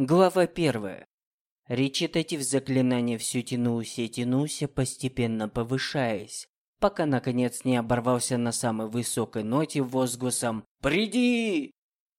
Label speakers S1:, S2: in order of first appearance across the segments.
S1: Глава первая. Речитатив заклинания все тянулся и тянулся, постепенно повышаясь, пока наконец не оборвался на самой высокой ноте возгласом «Приди!».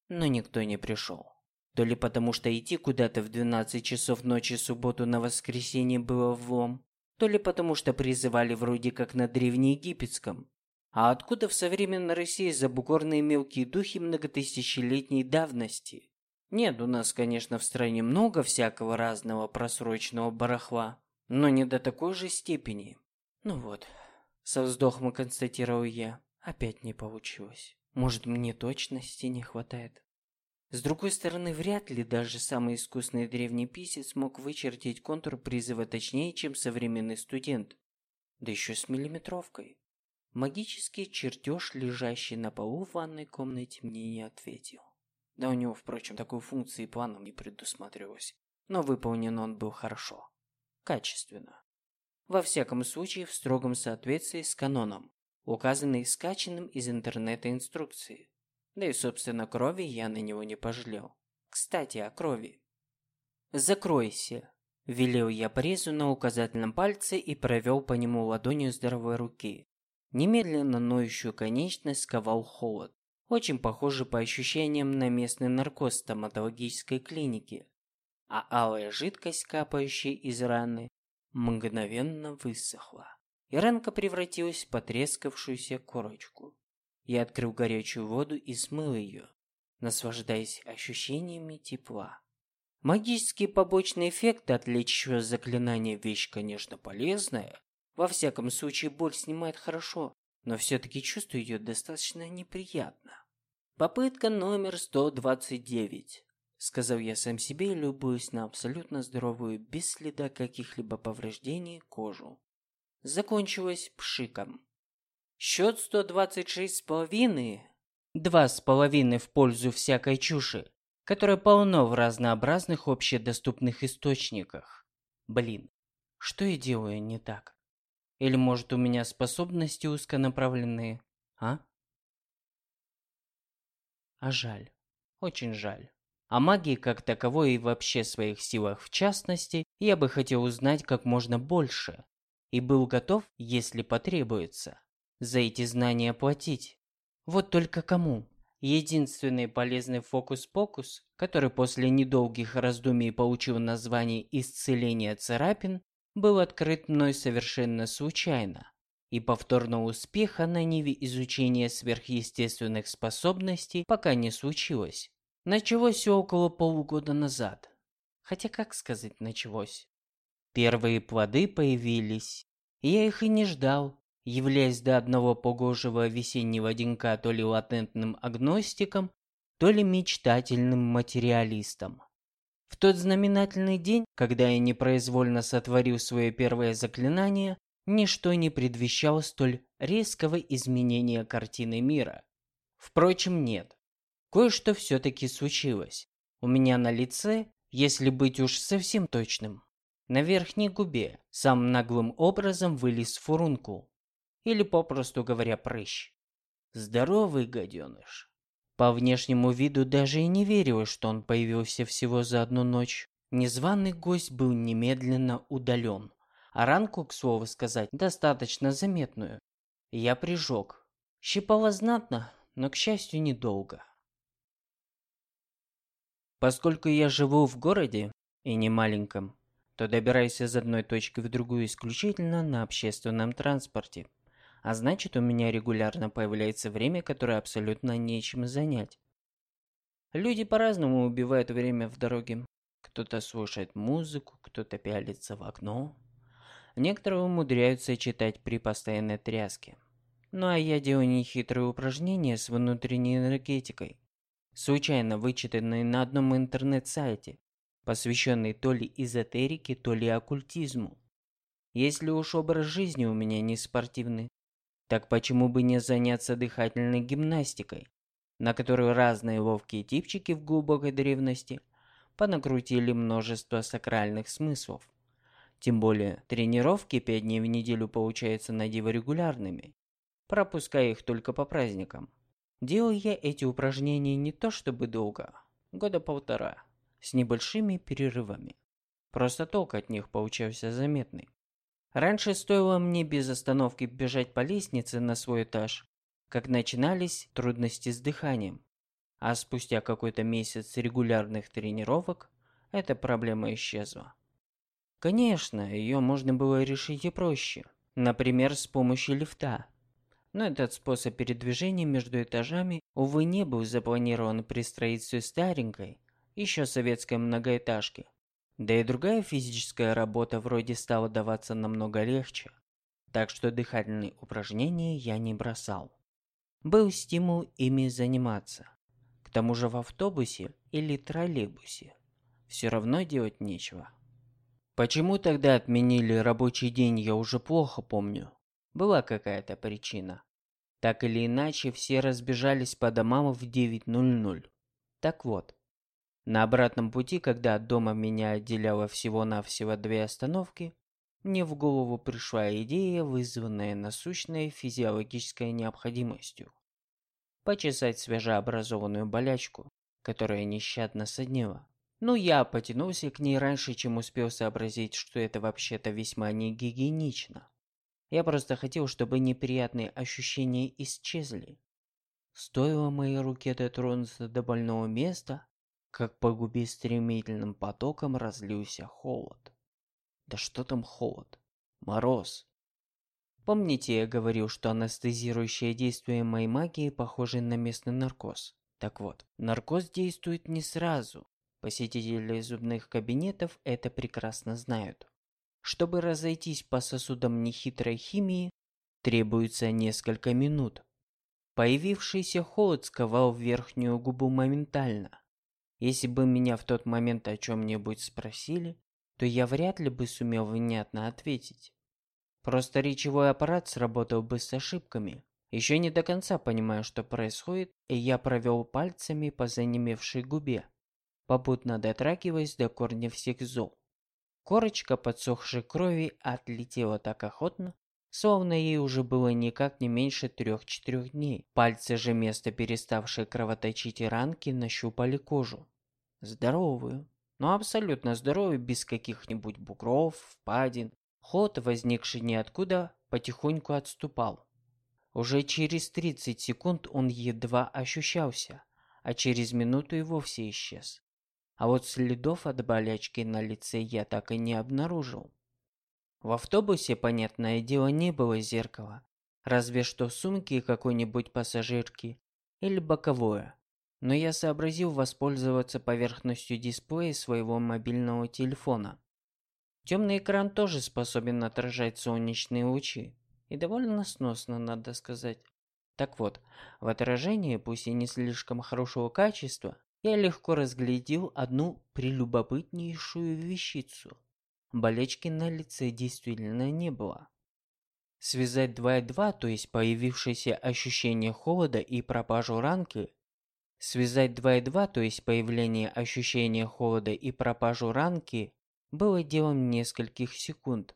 S1: Но никто не пришел. То ли потому, что идти куда-то в 12 часов ночи субботу на воскресенье было влом, то ли потому, что призывали вроде как на древнеегипетском. А откуда в современной России забугорные мелкие духи многотысячелетней давности? Нет, у нас, конечно, в стране много всякого разного просроченного барахла, но не до такой же степени. Ну вот, со вздохом констатировал я, опять не получилось. Может, мне точности не хватает? С другой стороны, вряд ли даже самый искусный древний писец мог вычертить контур призыва точнее, чем современный студент. Да еще с миллиметровкой. Магический чертеж, лежащий на полу в ванной комнате, мне не ответил. Да у него, впрочем, такой функции планом не предусматривалось. Но выполнен он был хорошо. Качественно. Во всяком случае, в строгом соответствии с каноном, указанный скачанным из интернета инструкции. Да и, собственно, крови я на него не пожалел. Кстати, о крови. «Закройся», – велел я порезу на указательном пальце и провел по нему ладонью здоровой руки. Немедленно ноющую конечность сковал холод очень похожи по ощущениям на местный наркоз стоматологической клиники, а алая жидкость, капающая из раны, мгновенно высохла, и ранка превратилась в потрескавшуюся корочку. Я открыл горячую воду и смыл ее, наслаждаясь ощущениями тепла. Магические побочные эффекты от лечащего заклинания вещь, конечно, полезная. Во всяком случае, боль снимает хорошо, но все-таки чувствую ее достаточно неприятно. Попытка номер 129, сказал я сам себе, любуясь на абсолютно здоровую, без следа каких-либо повреждений кожу. Закончилась пшиком. Счет 126 с половиной. Два с половиной в пользу всякой чуши, которая полно в разнообразных общедоступных источниках. Блин, что я делаю не так? Или может у меня способности узконаправленные, а? А жаль. Очень жаль. О магии как таковой и вообще своих силах в частности, я бы хотел узнать как можно больше. И был готов, если потребуется, за эти знания платить. Вот только кому? Единственный полезный фокус-покус, который после недолгих раздумий получил название «Исцеление царапин», был открыт мной совершенно случайно. И повторного успеха на ниве изучения сверхъестественных способностей пока не случилось. Началось все около полугода назад. Хотя как сказать началось? Первые плоды появились. Я их и не ждал, являясь до одного погожего весеннего денька то ли латентным агностиком, то ли мечтательным материалистом. В тот знаменательный день, когда я непроизвольно сотворил свое первое заклинание, ничто не предвещало столь резкого изменения картины мира. Впрочем, нет. Кое-что все-таки случилось. У меня на лице, если быть уж совсем точным, на верхней губе самым наглым образом вылез фурункул. Или, попросту говоря, прыщ. Здоровый гаденыш. По внешнему виду даже и не верилось, что он появился всего за одну ночь. Незваный гость был немедленно удален а ранку, к слову сказать, достаточно заметную. Я прижег. Щипало знатно, но, к счастью, недолго. Поскольку я живу в городе, и не маленьком, то добираюсь из одной точки в другую исключительно на общественном транспорте. А значит, у меня регулярно появляется время, которое абсолютно нечем занять. Люди по-разному убивают время в дороге. Кто-то слушает музыку, кто-то пялится в окно, Некоторые умудряются читать при постоянной тряске. Ну а я делаю нехитрые упражнения с внутренней энергетикой, случайно вычитанные на одном интернет-сайте, посвященный то ли эзотерике, то ли оккультизму. Если уж образ жизни у меня не спортивный, так почему бы не заняться дыхательной гимнастикой, на которую разные ловкие типчики в глубокой древности понакрутили множество сакральных смыслов. Тем более, тренировки пять дней в неделю получаются на диво регулярными, пропуская их только по праздникам. Делал я эти упражнения не то чтобы долго, года полтора, с небольшими перерывами. Просто толк от них получался заметный. Раньше стоило мне без остановки бежать по лестнице на свой этаж, как начинались трудности с дыханием. А спустя какой-то месяц регулярных тренировок эта проблема исчезла. Конечно, ее можно было решить и проще. Например, с помощью лифта. Но этот способ передвижения между этажами, увы, не был запланирован при строительстве старенькой, еще советской многоэтажки. Да и другая физическая работа вроде стала даваться намного легче. Так что дыхательные упражнения я не бросал. Был стимул ими заниматься. К тому же в автобусе или троллейбусе все равно делать нечего. Почему тогда отменили рабочий день, я уже плохо помню. Была какая-то причина. Так или иначе, все разбежались по домам в 9.00. Так вот, на обратном пути, когда от дома меня отделяло всего-навсего две остановки, мне в голову пришла идея, вызванная насущной физиологической необходимостью. Почесать свежеобразованную болячку, которая нещадно соднила. Ну, я потянулся к ней раньше, чем успел сообразить, что это вообще-то весьма не гигиенично. Я просто хотел, чтобы неприятные ощущения исчезли. Стоило моей руке дотронуться до больного места, как по губе стремительным потоком разлился холод. Да что там холод? Мороз. Помните, я говорил, что анестезирующее действие моей магии похоже на местный наркоз? Так вот, наркоз действует не сразу, Посетители зубных кабинетов это прекрасно знают. Чтобы разойтись по сосудам нехитрой химии, требуется несколько минут. Появившийся холод сковал верхнюю губу моментально. Если бы меня в тот момент о чем-нибудь спросили, то я вряд ли бы сумел внятно ответить. Просто речевой аппарат сработал бы с ошибками. Еще не до конца понимаю, что происходит, и я провел пальцами по занемевшей губе попутно дотрагиваясь до корня всех зол. Корочка подсохшей крови отлетела так охотно, словно ей уже было никак не меньше трех-четырех дней. Пальцы же место переставшей кровоточить ранки нащупали кожу. Здоровую, но абсолютно здоровую, без каких-нибудь бугров, впадин. Ход, возникший ниоткуда, потихоньку отступал. Уже через 30 секунд он едва ощущался, а через минуту и вовсе исчез. А вот следов от болячки на лице я так и не обнаружил. В автобусе, понятное дело, не было зеркала. Разве что сумки какой-нибудь пассажирки или боковое. Но я сообразил воспользоваться поверхностью дисплея своего мобильного телефона. Темный экран тоже способен отражать солнечные лучи. И довольно сносно, надо сказать. Так вот, в отражении, пусть и не слишком хорошего качества, я легко разглядел одну прелюбопытнейшую вещицу. Болечки на лице действительно не было. Связать 2 и 2, то есть появившееся ощущение холода и пропажу ранки, связать 2 и 2, то есть появление ощущения холода и пропажу ранки, было делом нескольких секунд.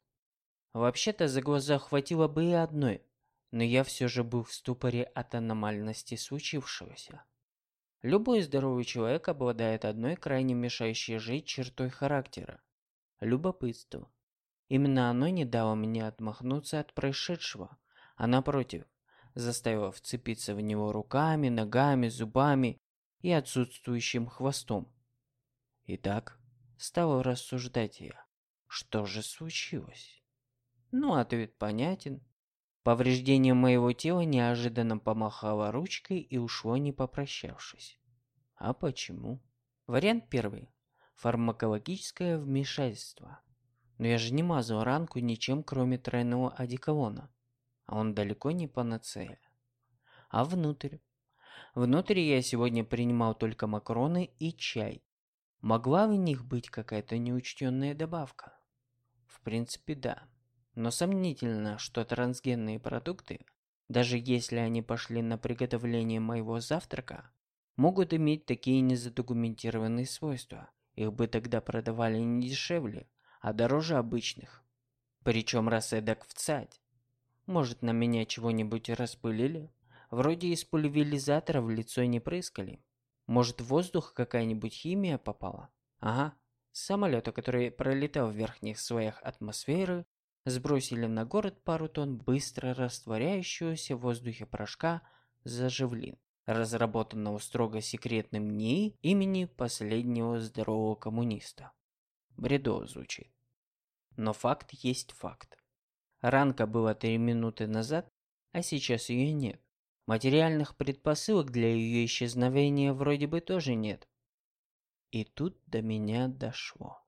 S1: Вообще-то за глаза хватило бы и одной, но я все же был в ступоре от аномальности случившегося. Любой здоровый человек обладает одной крайне мешающей жить чертой характера – любопытство. Именно оно не дало мне отмахнуться от происшедшего, а напротив, заставило вцепиться в него руками, ногами, зубами и отсутствующим хвостом. Итак, стал рассуждать я, что же случилось? Ну, ответ понятен. Повреждение моего тела неожиданно помахало ручкой и ушло не попрощавшись. А почему? Вариант первый. Фармакологическое вмешательство. Но я же не мазал ранку ничем, кроме тройного одеколона. А он далеко не панацея. А внутрь? Внутрь я сегодня принимал только макароны и чай. Могла в них быть какая-то неучтенная добавка? В принципе, да. Но сомнительно, что трансгенные продукты, даже если они пошли на приготовление моего завтрака, могут иметь такие незадокументированные свойства. Их бы тогда продавали не дешевле, а дороже обычных. Причем раз эдак в цать. Может, на меня чего-нибудь распылили? Вроде из пульверизатора в лицо не прыскали. Может, в воздух какая-нибудь химия попала? Ага, самолета, который пролетал в верхних слоях атмосферы, сбросили на город пару тонн быстро растворяющегося в воздухе порошка заживлин, разработанного строго секретным НИИ имени последнего здорового коммуниста. Бредово звучит. Но факт есть факт. Ранка была три минуты назад, а сейчас ее нет. Материальных предпосылок для ее исчезновения вроде бы тоже нет. И тут до меня дошло.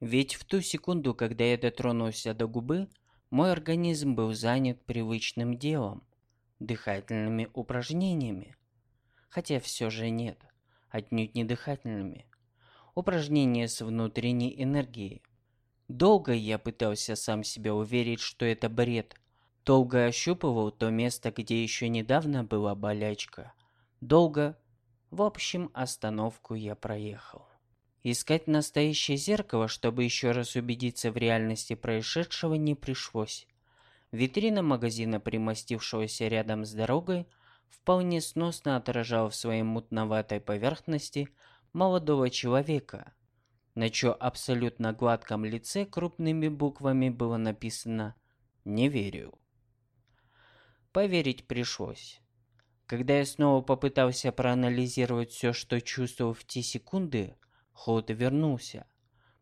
S1: Ведь в ту секунду, когда я дотронулся до губы, мой организм был занят привычным делом – дыхательными упражнениями. Хотя все же нет, отнюдь не дыхательными. Упражнения с внутренней энергией. Долго я пытался сам себя уверить, что это бред. Долго ощупывал то место, где еще недавно была болячка. Долго... В общем, остановку я проехал. Искать настоящее зеркало, чтобы еще раз убедиться в реальности происшедшего, не пришлось. Витрина магазина, примостившегося рядом с дорогой, вполне сносно отражала в своей мутноватой поверхности молодого человека, на чьё абсолютно гладком лице крупными буквами было написано «Не верю». Поверить пришлось. Когда я снова попытался проанализировать все, что чувствовал в те секунды, Холод вернулся.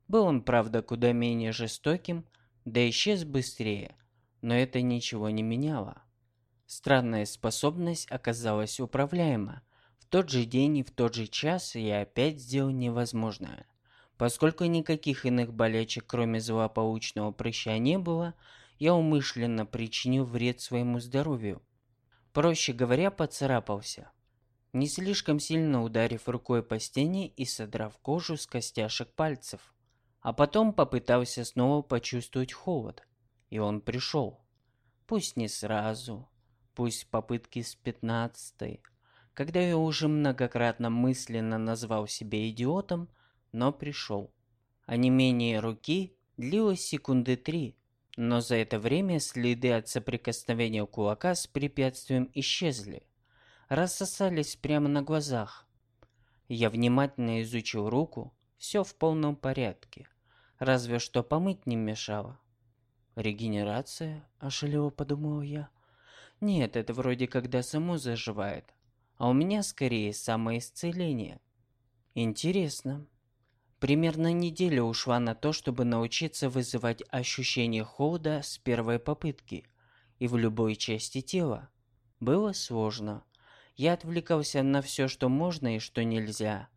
S1: Был он, правда, куда менее жестоким, да исчез быстрее, но это ничего не меняло. Странная способность оказалась управляема. В тот же день и в тот же час я опять сделал невозможное. Поскольку никаких иных болячек, кроме злополучного прыща, не было, я умышленно причинил вред своему здоровью. Проще говоря, поцарапался не слишком сильно ударив рукой по стене и содрав кожу с костяшек пальцев. А потом попытался снова почувствовать холод. И он пришел. Пусть не сразу, пусть попытки с пятнадцатой, когда я уже многократно мысленно назвал себя идиотом, но пришел. А не менее руки длилось секунды три, но за это время следы от соприкосновения кулака с препятствием исчезли рассосались прямо на глазах. Я внимательно изучил руку, все в полном порядке, разве что помыть не мешало. Регенерация, ошалево подумал я. Нет, это вроде когда само заживает, а у меня скорее самоисцеление. Интересно. Примерно неделя ушла на то, чтобы научиться вызывать ощущение холода с первой попытки и в любой части тела. Было сложно, я отвлекался на все, что можно и что нельзя.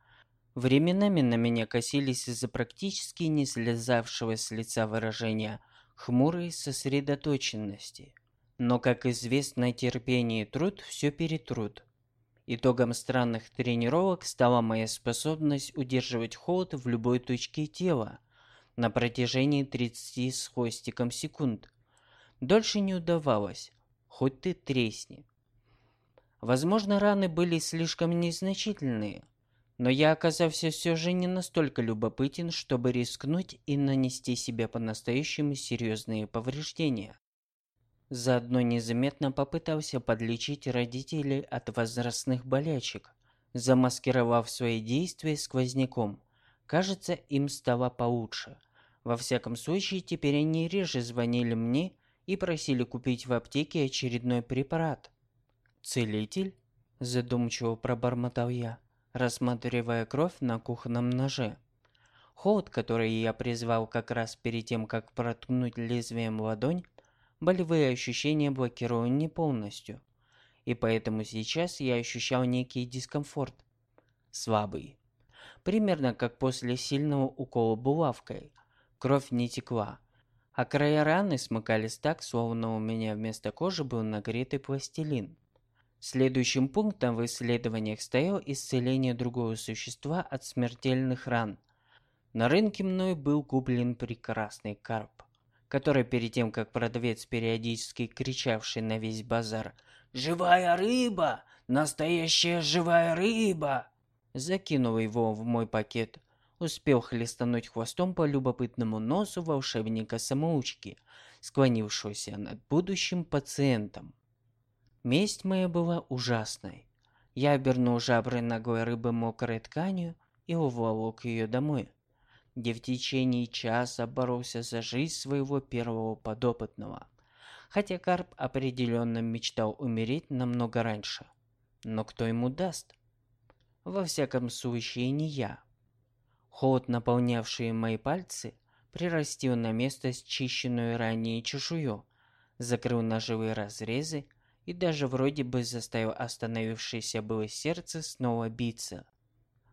S1: Временами на меня косились из-за практически не слезавшего с лица выражения хмурой сосредоточенности. Но, как известно, терпение и труд все перетрут. Итогом странных тренировок стала моя способность удерживать холод в любой точке тела на протяжении 30 с хвостиком секунд. Дольше не удавалось, хоть ты тресни. Возможно, раны были слишком незначительные, но я оказался все же не настолько любопытен, чтобы рискнуть и нанести себе по-настоящему серьезные повреждения. Заодно незаметно попытался подлечить родителей от возрастных болячек, замаскировав свои действия сквозняком. Кажется, им стало получше. Во всяком случае, теперь они реже звонили мне и просили купить в аптеке очередной препарат – «Целитель?» – задумчиво пробормотал я, рассматривая кровь на кухонном ноже. Холод, который я призвал как раз перед тем, как проткнуть лезвием ладонь, болевые ощущения блокировал не полностью, и поэтому сейчас я ощущал некий дискомфорт. Слабый. Примерно как после сильного укола булавкой. Кровь не текла, а края раны смыкались так, словно у меня вместо кожи был нагретый пластилин. Следующим пунктом в исследованиях стояло исцеление другого существа от смертельных ран. На рынке мной был куплен прекрасный карп, который перед тем, как продавец, периодически кричавший на весь базар «Живая рыба! Настоящая живая рыба!» закинув его в мой пакет, успел хлестануть хвостом по любопытному носу волшебника-самоучки, склонившегося над будущим пациентом. Месть моя была ужасной. Я обернул жабры ногой рыбы мокрой тканью и уволок ее домой. где в течение часа боролся за жизнь своего первого подопытного. Хотя Карп определенно мечтал умереть намного раньше. Но кто ему даст? Во всяком случае, не я. Холод, наполнявший мои пальцы, прирастил на место счищенную ранее чешую, закрыл ножевые разрезы и даже вроде бы заставил остановившееся было сердце снова биться.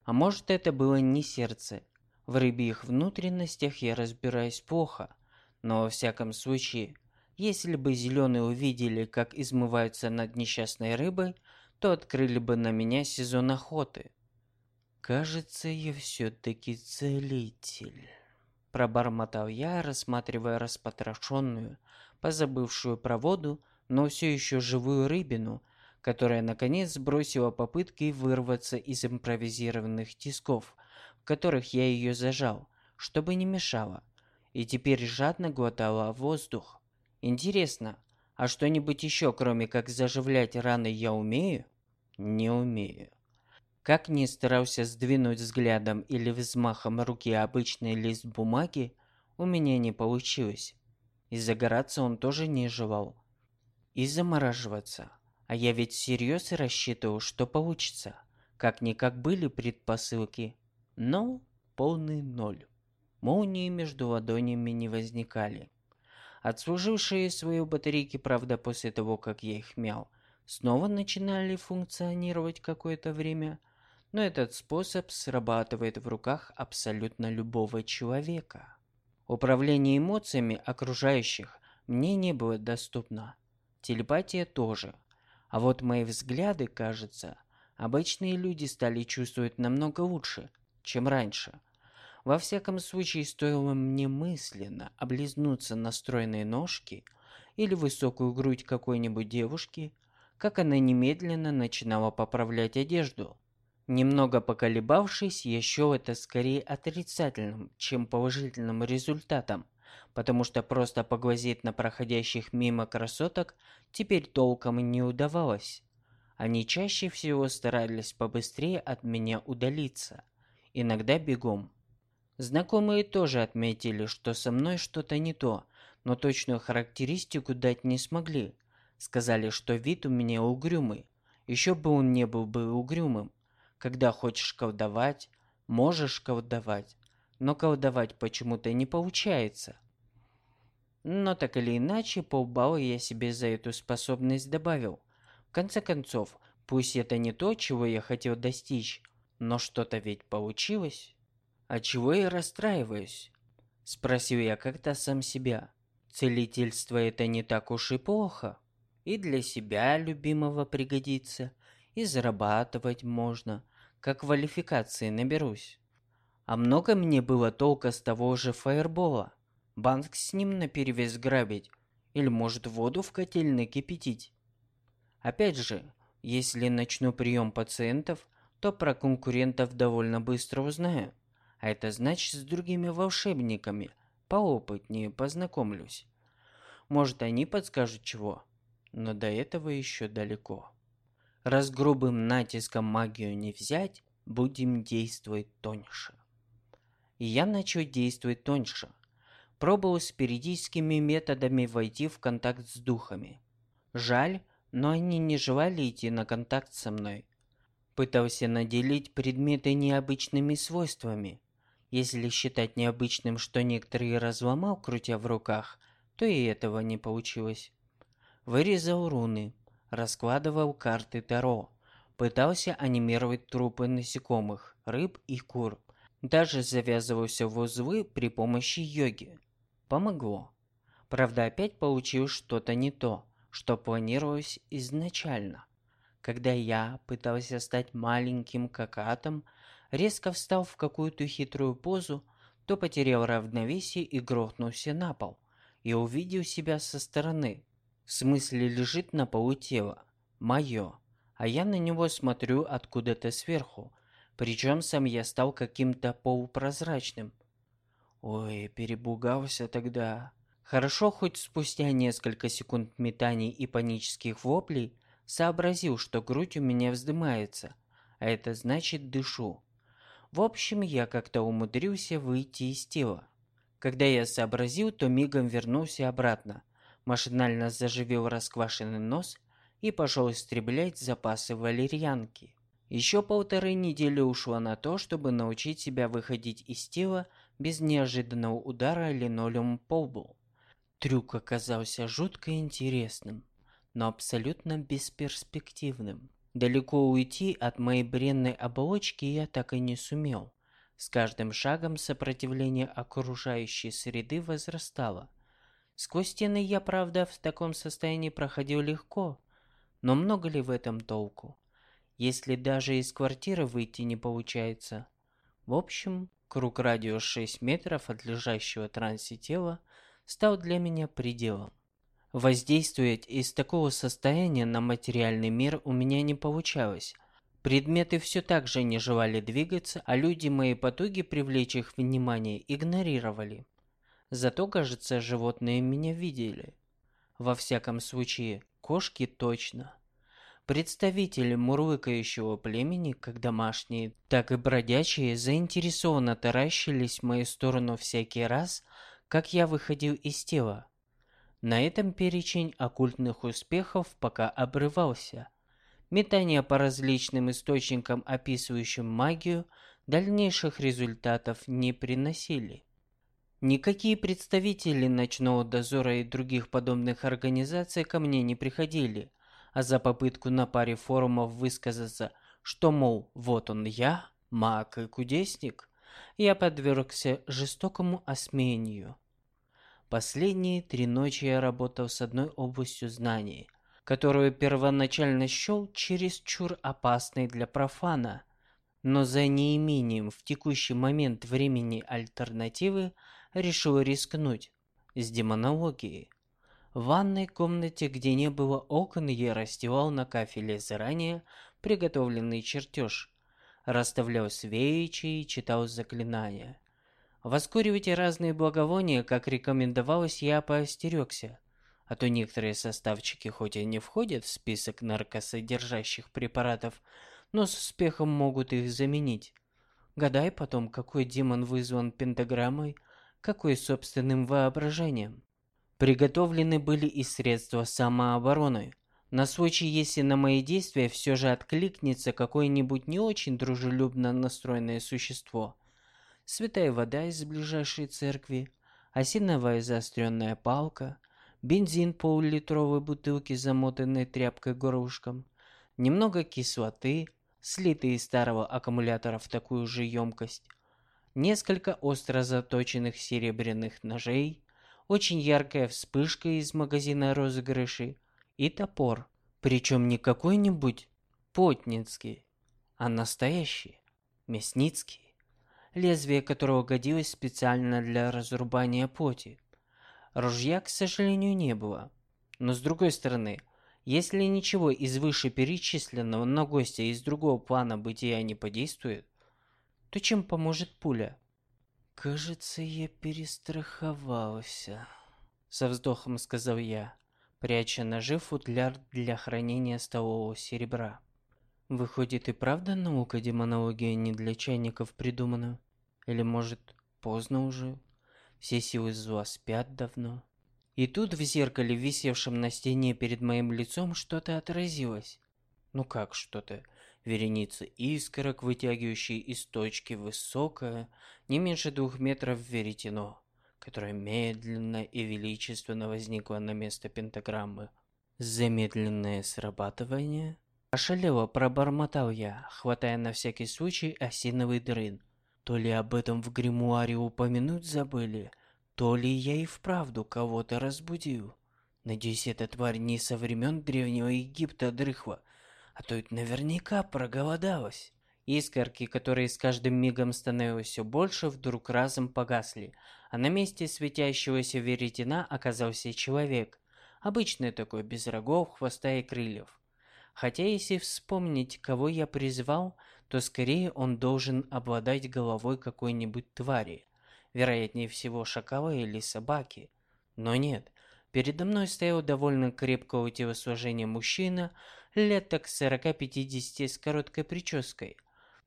S1: А может это было не сердце. В рыбьих внутренностях я разбираюсь плохо, но во всяком случае, если бы зеленые увидели, как измываются над несчастной рыбой, то открыли бы на меня сезон охоты. Кажется, я все-таки целитель. Пробормотал я, рассматривая распотрошенную, позабывшую про воду, но все еще живую рыбину, которая наконец сбросила попытки вырваться из импровизированных тисков, в которых я ее зажал, чтобы не мешала, и теперь жадно глотала воздух. Интересно, а что-нибудь еще, кроме как заживлять раны, я умею? Не умею. Как ни старался сдвинуть взглядом или взмахом руки обычный лист бумаги, у меня не получилось. И загораться он тоже не желал. И замораживаться. А я ведь всерьез рассчитывал, что получится. Как-никак были предпосылки. Но полный ноль. Молнии между ладонями не возникали. Отслужившие свои батарейки, правда, после того, как я их мял, снова начинали функционировать какое-то время – но этот способ срабатывает в руках абсолютно любого человека. Управление эмоциями окружающих мне не было доступно. Телепатия тоже. А вот мои взгляды, кажется, обычные люди стали чувствовать намного лучше, чем раньше. Во всяком случае, стоило мне мысленно облизнуться на стройные ножки или высокую грудь какой-нибудь девушки, как она немедленно начинала поправлять одежду, Немного поколебавшись, я счел это скорее отрицательным, чем положительным результатом, потому что просто поглазеть на проходящих мимо красоток теперь толком не удавалось. Они чаще всего старались побыстрее от меня удалиться, иногда бегом. Знакомые тоже отметили, что со мной что-то не то, но точную характеристику дать не смогли. Сказали, что вид у меня угрюмый. Еще бы он не был бы угрюмым, когда хочешь колдовать, можешь колдовать, но колдовать почему-то не получается. Но так или иначе, полбалла я себе за эту способность добавил. В конце концов, пусть это не то, чего я хотел достичь, но что-то ведь получилось. А чего я расстраиваюсь? Спросил я как-то сам себя. Целительство это не так уж и плохо. И для себя любимого пригодится, и зарабатывать можно, как квалификации наберусь. А много мне было толка с того же фаербола. Банк с ним наперевес грабить. Или может воду в котельной кипятить. Опять же, если начну прием пациентов, то про конкурентов довольно быстро узнаю. А это значит с другими волшебниками поопытнее познакомлюсь. Может они подскажут чего, но до этого еще далеко. Раз грубым натиском магию не взять, будем действовать тоньше. И я начал действовать тоньше. Пробовал спиритическими методами войти в контакт с духами. Жаль, но они не желали идти на контакт со мной. Пытался наделить предметы необычными свойствами. Если считать необычным, что некоторые разломал, крутя в руках, то и этого не получилось. Вырезал руны, раскладывал карты Таро, пытался анимировать трупы насекомых, рыб и кур. Даже завязывался в узлы при помощи йоги. Помогло. Правда, опять получил что-то не то, что планировалось изначально. Когда я пытался стать маленьким какатом, резко встал в какую-то хитрую позу, то потерял равновесие и грохнулся на пол. И увидел себя со стороны, в смысле лежит на полу тело. Мое. А я на него смотрю откуда-то сверху. Причем сам я стал каким-то полупрозрачным. Ой, перебугался тогда. Хорошо, хоть спустя несколько секунд метаний и панических воплей сообразил, что грудь у меня вздымается, а это значит дышу. В общем, я как-то умудрился выйти из тела. Когда я сообразил, то мигом вернулся обратно, машинально заживил расквашенный нос и пошел истреблять запасы валерьянки. Еще полторы недели ушло на то, чтобы научить себя выходить из тела без неожиданного удара линолеум по лбу. Трюк оказался жутко интересным, но абсолютно бесперспективным. Далеко уйти от моей бренной оболочки я так и не сумел. С каждым шагом сопротивление окружающей среды возрастало. Сквозь стены я, правда, в таком состоянии проходил легко, но много ли в этом толку? Если даже из квартиры выйти не получается. В общем, круг радиус 6 метров от лежащего трансе тела стал для меня пределом. Воздействовать из такого состояния на материальный мир у меня не получалось. Предметы все так же не желали двигаться, а люди мои потуги привлечь их внимание игнорировали. Зато, кажется, животные меня видели. Во всяком случае, кошки точно. Представители мурлыкающего племени, как домашние, так и бродячие, заинтересованно таращились в мою сторону всякий раз, как я выходил из тела. На этом перечень оккультных успехов пока обрывался – метания по различным источникам, описывающим магию, дальнейших результатов не приносили. Никакие представители ночного дозора и других подобных организаций ко мне не приходили, а за попытку на паре форумов высказаться, что, мол, вот он я, маг и кудесник, я подвергся жестокому осмеянию. Последние три ночи я работал с одной областью знаний, которую первоначально счел чересчур опасной для профана, но за неимением в текущий момент времени альтернативы решил рискнуть с демонологией. В ванной комнате, где не было окон, я расстилал на кафеле заранее приготовленный чертеж, расставлял свечи и читал заклинания. Воскуривать разные благовония, как рекомендовалось, я поостерегся а то некоторые составчики хоть и не входят в список наркосодержащих препаратов, но с успехом могут их заменить. Гадай потом, какой демон вызван пентаграммой, какой собственным воображением. Приготовлены были и средства самообороны. На случай, если на мои действия все же откликнется какое-нибудь не очень дружелюбно настроенное существо. Святая вода из ближайшей церкви, осиновая заостренная палка – бензин пол-литровой бутылки, замотанной тряпкой горлышком, немного кислоты, слитый из старого аккумулятора в такую же емкость, несколько остро заточенных серебряных ножей, очень яркая вспышка из магазина розыгрышей и топор. Причем не какой-нибудь потницкий, а настоящий, мясницкий, лезвие которого годилось специально для разрубания плоти. Ружья, к сожалению, не было. Но с другой стороны, если ничего из вышеперечисленного на гостя из другого плана бытия не подействует, то чем поможет пуля? «Кажется, я перестраховался», — со вздохом сказал я, пряча ножи футляр для хранения столового серебра. «Выходит, и правда наука демонология не для чайников придумана? Или, может, поздно уже?» Все силы зла спят давно. И тут в зеркале, висевшем на стене перед моим лицом, что-то отразилось. Ну как что-то? Вереница искорок, вытягивающие из точки высокое, не меньше двух метров веретено, которое медленно и величественно возникло на место пентаграммы. Замедленное срабатывание? Ошалело пробормотал я, хватая на всякий случай осиновый дрын – то ли об этом в гримуаре упомянуть забыли, то ли я и вправду кого-то разбудил. Надеюсь, эта тварь не со времен Древнего Египта дрыхла, а то ведь наверняка проголодалась. Искорки, которые с каждым мигом становилось все больше, вдруг разом погасли, а на месте светящегося веретена оказался человек. Обычный такой, без рогов, хвоста и крыльев. Хотя, если вспомнить, кого я призвал, то скорее он должен обладать головой какой-нибудь твари, вероятнее всего шакала или собаки. Но нет, передо мной стоял довольно крепкого телосложения мужчина, лет так 40-50 с короткой прической.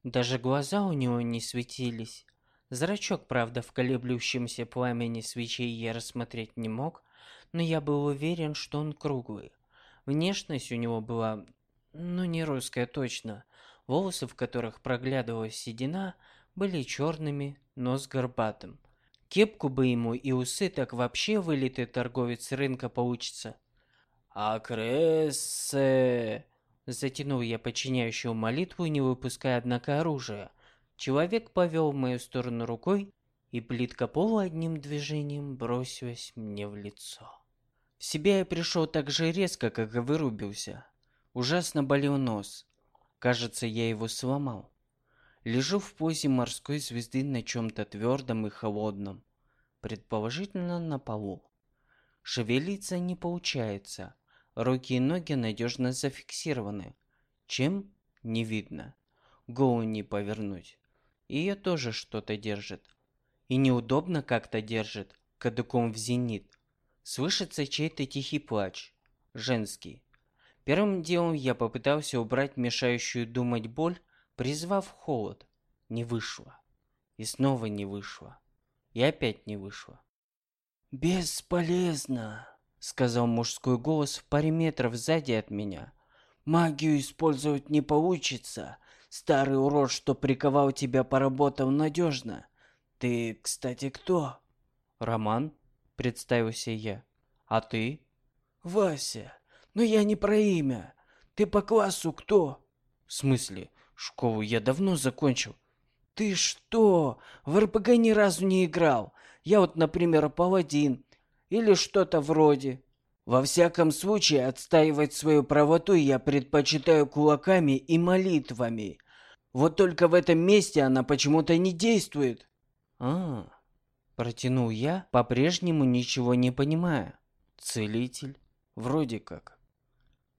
S1: Даже глаза у него не светились. Зрачок, правда, в колеблющемся пламени свечей я рассмотреть не мог, но я был уверен, что он круглый. Внешность у него была, ну не русская точно. Волосы, в которых проглядывалась седина, были черными, нос горбатым. Кепку бы ему и усы, так вообще вылитый торговец рынка получится. «Акрессе!» Затянул я подчиняющую молитву, не выпуская, однако, оружия. Человек повел в мою сторону рукой, и плитка пола одним движением бросилась мне в лицо. В себя я пришел так же резко, как и вырубился. Ужасно болел нос. Кажется, я его сломал. Лежу в позе морской звезды на чем-то твердом и холодном, предположительно на полу. Шевелиться не получается. Руки и ноги надежно зафиксированы. Чем? Не видно. Голову не повернуть. Ее тоже что-то держит. И неудобно как-то держит, кадыком в зенит. Слышится чей-то тихий плач. Женский. Первым делом я попытался убрать мешающую думать боль, призвав холод. Не вышло. И снова не вышло. И опять не вышло. «Бесполезно», — сказал мужской голос в паре метров сзади от меня. «Магию использовать не получится. Старый урод, что приковал тебя, поработал надежно. Ты, кстати, кто?» «Роман», — представился я. «А ты?» «Вася. Но я не про имя. Ты по классу кто?» «В смысле? Школу я давно закончил». «Ты что? В РПГ ни разу не играл. Я вот, например, паладин. Или что-то вроде». Во всяком случае, отстаивать свою правоту я предпочитаю кулаками и молитвами. Вот только в этом месте она почему-то не действует. А, протянул я, по-прежнему ничего не понимая. Целитель, вроде как.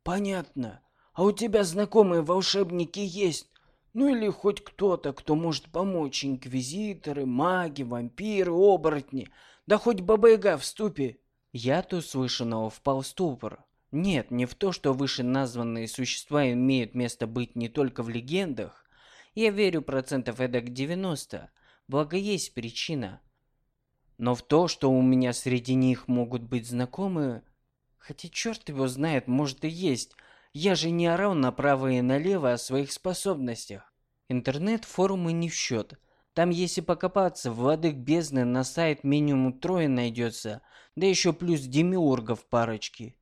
S1: Понятно. А у тебя знакомые волшебники есть? Ну или хоть кто-то, кто может помочь. Инквизиторы, маги, вампиры, оборотни. Да хоть Баба-Яга в ступе. Я-то услышанного впал в ступор. Нет, не в то, что вышеназванные существа имеют место быть не только в легендах. Я верю процентов эдак 90, благо есть причина. Но в то, что у меня среди них могут быть знакомые, Хотя черт его знает, может и есть. Я же не орал направо и налево о своих способностях. Интернет-форумы не в счет. Там, если покопаться, владык бездны на сайт минимум трое найдется, да еще плюс демиургов парочки.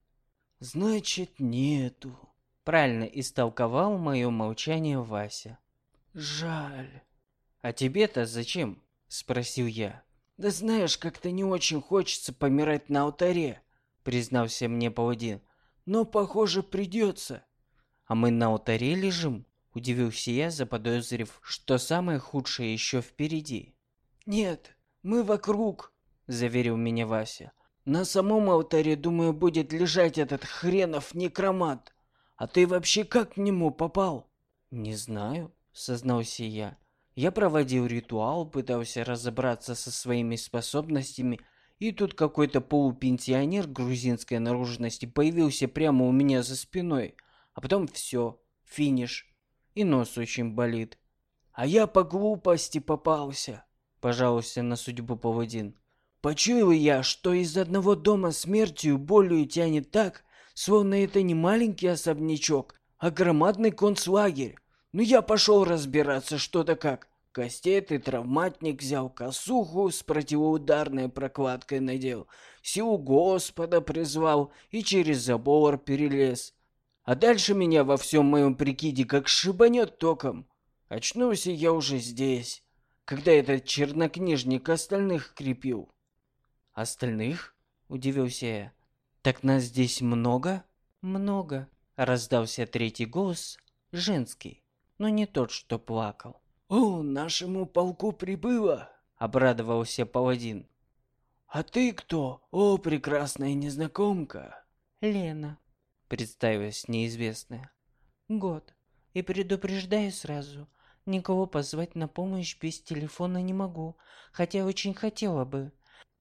S1: Значит, нету. Правильно истолковал мое молчание Вася. Жаль. А тебе-то зачем? Спросил я. Да знаешь, как-то не очень хочется помирать на алтаре признался мне паладин. Но, похоже, придется. А мы на алтаре лежим? Удивился я, заподозрив, что самое худшее еще впереди. Нет, мы вокруг, заверил меня Вася. На самом алтаре, думаю, будет лежать этот хренов некромант. А ты вообще как к нему попал? Не знаю, сознался я. Я проводил ритуал, пытался разобраться со своими способностями и тут какой-то полупенсионер грузинской наружности появился прямо у меня за спиной. А потом все, финиш. И нос очень болит. А я по глупости попался. Пожалуйста, на судьбу паводин. Почуял я, что из одного дома смертью болью тянет так, словно это не маленький особнячок, а громадный концлагерь. Ну я пошел разбираться, что да как. Кастет травматник взял косуху с противоударной прокладкой надел, силу Господа призвал и через забор перелез. А дальше меня во всем моем прикиде как шибанет током. Очнулся я уже здесь, когда этот чернокнижник остальных крепил. «Остальных?» — удивился я. «Так нас здесь много?» «Много», — раздался третий голос, женский, но не тот, что плакал. «О, нашему полку прибыло!» — обрадовался паладин. «А ты кто, о, прекрасная незнакомка?» «Лена», — представилась неизвестная. «Год. И предупреждаю сразу, никого позвать на помощь без телефона не могу, хотя очень хотела бы.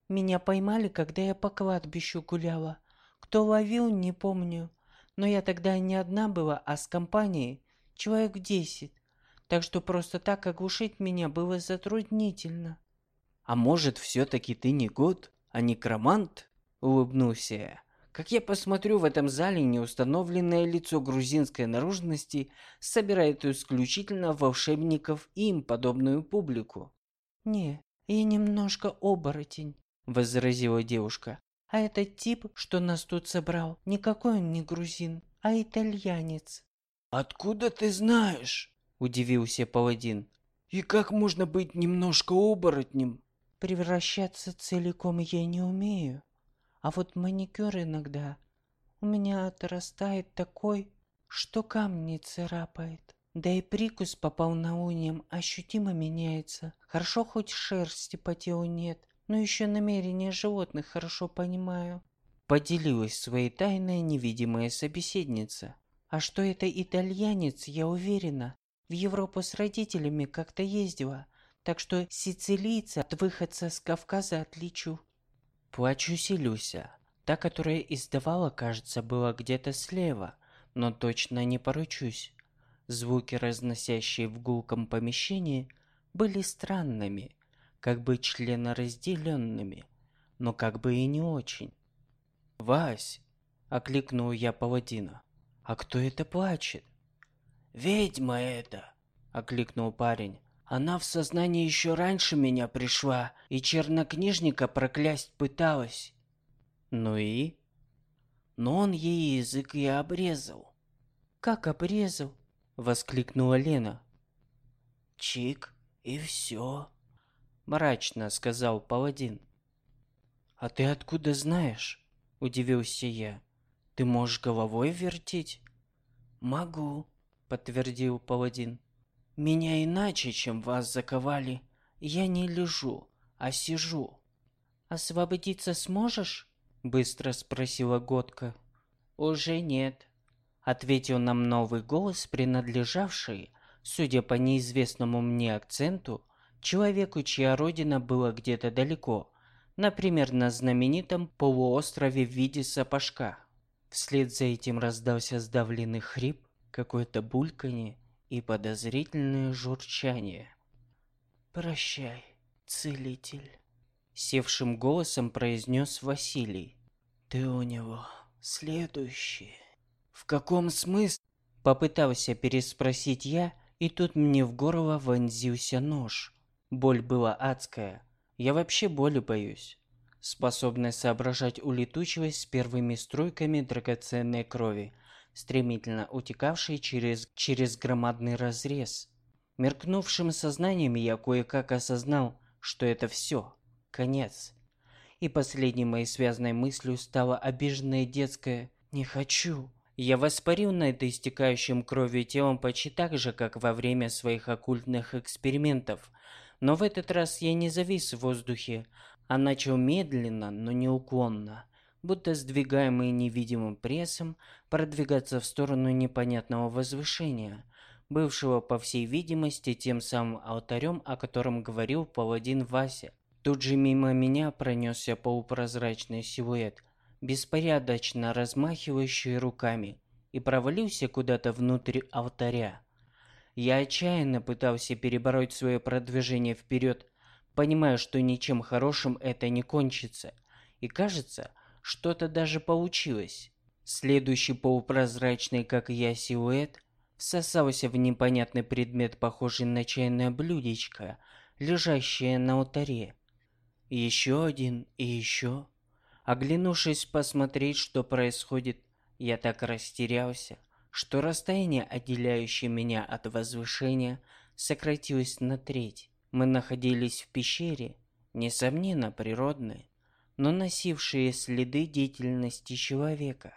S1: Меня поймали, когда я по кладбищу гуляла. Кто ловил, не помню. Но я тогда не одна была, а с компанией. Человек десять. так что просто так оглушить меня было затруднительно. «А может, все-таки ты не год, а некромант?» – улыбнулся я. Как я посмотрю, в этом зале неустановленное лицо грузинской наружности собирает исключительно волшебников и им подобную публику. «Не, я немножко оборотень», – возразила девушка. «А этот тип, что нас тут собрал, никакой он не грузин, а итальянец».
S2: «Откуда ты знаешь?» – удивился паладин. «И как можно быть немножко оборотнем?»
S1: «Превращаться целиком я не умею», а вот маникюр иногда у меня отрастает такой, что камни царапает. Да и прикус по полнолуниям ощутимо меняется. Хорошо хоть шерсти по телу нет, но еще намерения животных хорошо понимаю. Поделилась своей тайной невидимая собеседница. А что это итальянец, я уверена. В Европу с родителями как-то ездила, так что сицилийца от выходца с Кавказа отличу. Плачу Селюся. Та, которая издавала, кажется, была где-то слева, но точно не поручусь. Звуки, разносящие в гулком помещении, были странными, как бы членоразделенными, но как бы и не очень. «Вась!» – окликнул я паладина. «А кто это плачет?»
S2: «Ведьма это!» – окликнул парень. Она в сознание еще раньше меня пришла и чернокнижника проклясть пыталась.
S1: Ну и?
S2: Но он ей язык и обрезал.
S1: Как обрезал? Воскликнула Лена.
S2: Чик, и все.
S1: Мрачно сказал паладин. А ты откуда знаешь? Удивился я. Ты можешь головой вертеть?
S2: Могу, подтвердил паладин. Меня иначе, чем вас заковали. Я не лежу, а сижу.
S1: Освободиться сможешь? Быстро спросила Годка. Уже нет. Ответил нам новый голос, принадлежавший, судя по неизвестному мне акценту, человеку, чья родина была где-то далеко, например, на знаменитом полуострове в виде сапожка. Вслед за этим раздался сдавленный хрип, какое-то бульканье, и подозрительное журчание.
S2: «Прощай, целитель», —
S1: севшим голосом произнес Василий.
S2: «Ты у него следующий». «В каком смысле?»
S1: — попытался переспросить я, и тут мне в горло вонзился нож. Боль была адская. Я вообще боли боюсь. Способность соображать улетучилась с первыми струйками драгоценной крови — стремительно утекавший через, через громадный разрез. Меркнувшим сознанием я кое-как осознал, что это все, конец. И последней моей связанной мыслью стало обиженное детское «не хочу». Я воспарил над истекающим кровью телом почти так же, как во время своих оккультных экспериментов. Но в этот раз я не завис в воздухе, а начал медленно, но неуклонно будто сдвигаемый невидимым прессом, продвигаться в сторону непонятного возвышения, бывшего, по всей видимости, тем самым алтарем, о котором говорил паладин Вася. Тут же мимо меня пронесся полупрозрачный силуэт, беспорядочно размахивающий руками, и провалился куда-то внутрь алтаря. Я отчаянно пытался перебороть свое продвижение вперед, понимая, что ничем хорошим это не кончится. И кажется, что-то даже получилось. Следующий полупрозрачный, как я, силуэт всосался в непонятный предмет, похожий на чайное блюдечко, лежащее на алтаре. Еще один и еще. Оглянувшись посмотреть, что происходит, я так растерялся, что расстояние, отделяющее меня от возвышения, сократилось на треть. Мы находились в пещере, несомненно природной, но носившие следы деятельности человека.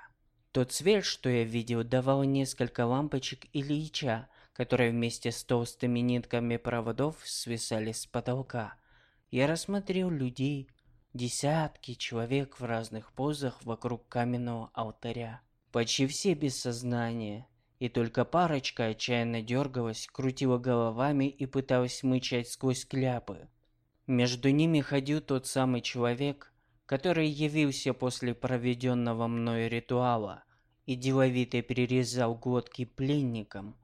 S1: Тот свет, что я видел, давал несколько лампочек Ильича, которые вместе с толстыми нитками проводов свисали с потолка. Я рассмотрел людей, десятки человек в разных позах вокруг каменного алтаря. Почти все без сознания, и только парочка отчаянно дергалась, крутила головами и пыталась мычать сквозь кляпы. Между ними ходил тот самый человек, который явился после проведенного мной ритуала и деловито перерезал глотки пленникам,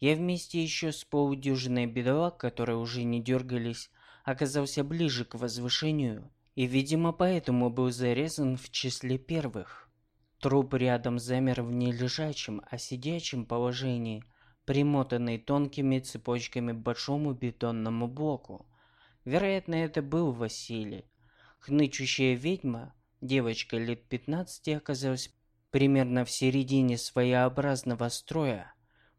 S1: Я вместе еще с полудюжиной бедолаг, которые уже не дергались, оказался ближе к возвышению и, видимо, поэтому был зарезан в числе первых. Труп рядом замер в не лежачем, а сидячем положении, примотанный тонкими цепочками к большому бетонному блоку. Вероятно, это был Василий. Хнычущая ведьма, девочка лет 15, оказалась примерно в середине своеобразного строя.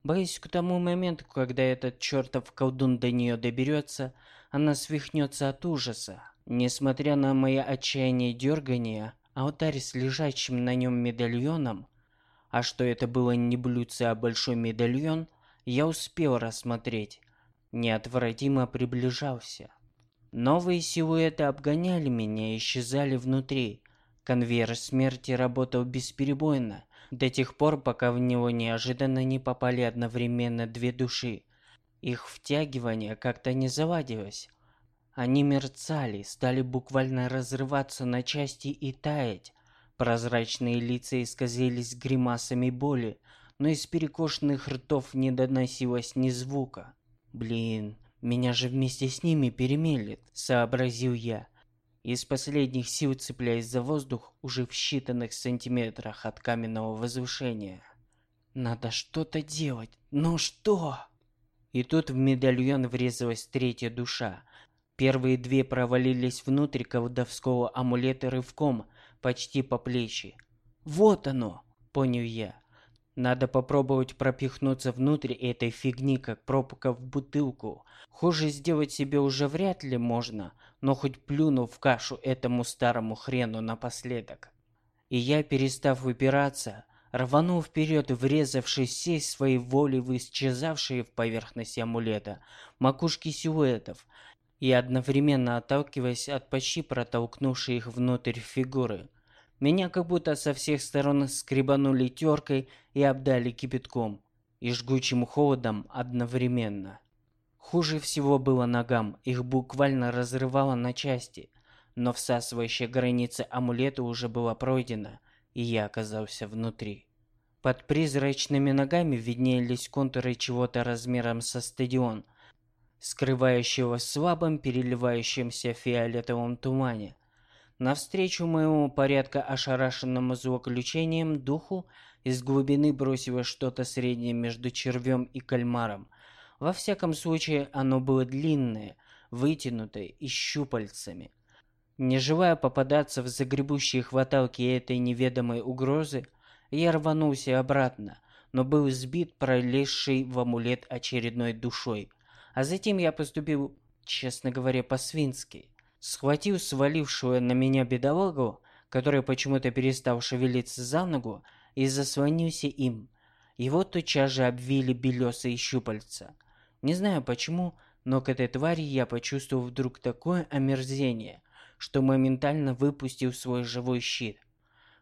S1: Боюсь, к тому моменту, когда этот чертов колдун до нее доберется, она свихнется от ужаса. Несмотря на мои отчаяние дергания, алтарь с лежащим на нем медальоном, а что это было не блюдце, а большой медальон, я успел рассмотреть. Неотвратимо приближался. Новые силуэты обгоняли меня и исчезали внутри. Конвейер смерти работал бесперебойно, до тех пор, пока в него неожиданно не попали одновременно две души. Их втягивание как-то не заладилось. Они мерцали, стали буквально разрываться на части и таять. Прозрачные лица исказились гримасами боли, но из перекошенных ртов не доносилось ни звука. Блин, меня же вместе с ними перемелет, сообразил я. Из последних сил цепляясь за воздух уже в считанных сантиметрах от каменного возвышения. Надо что-то делать. Но что? И тут в медальон врезалась третья душа. Первые две провалились внутрь колдовского амулета рывком, почти по плечи. Вот оно, понял я. Надо попробовать пропихнуться внутрь этой фигни, как пробка в бутылку. Хуже сделать себе уже вряд ли можно, но хоть плюну в кашу этому старому хрену напоследок. И я, перестав выпираться, рванул вперед, врезавшись всей своей волей в исчезавшие в поверхности амулета макушки силуэтов и одновременно отталкиваясь от почти протолкнувшей их внутрь фигуры. Меня как будто со всех сторон скребанули теркой и обдали кипятком и жгучим холодом одновременно. Хуже всего было ногам, их буквально разрывало на части, но всасывающая граница амулета уже была пройдена, и я оказался внутри. Под призрачными ногами виднелись контуры чего-то размером со стадион, скрывающего в слабом переливающемся фиолетовом тумане. Навстречу моему порядка ошарашенному злоключением духу из глубины бросило что-то среднее между червем и кальмаром. Во всяком случае, оно было длинное, вытянутое и щупальцами. Не желая попадаться в загребущие хваталки этой неведомой угрозы, я рванулся обратно, но был сбит пролезшей в амулет очередной душой. А затем я поступил, честно говоря, по-свински. Схватил свалившую на меня бедолагу, который почему-то перестал шевелиться за ногу, и заслонился им. Его тотчас же обвили белесые щупальца. Не знаю почему, но к этой твари я почувствовал вдруг такое омерзение, что моментально выпустил свой живой щит.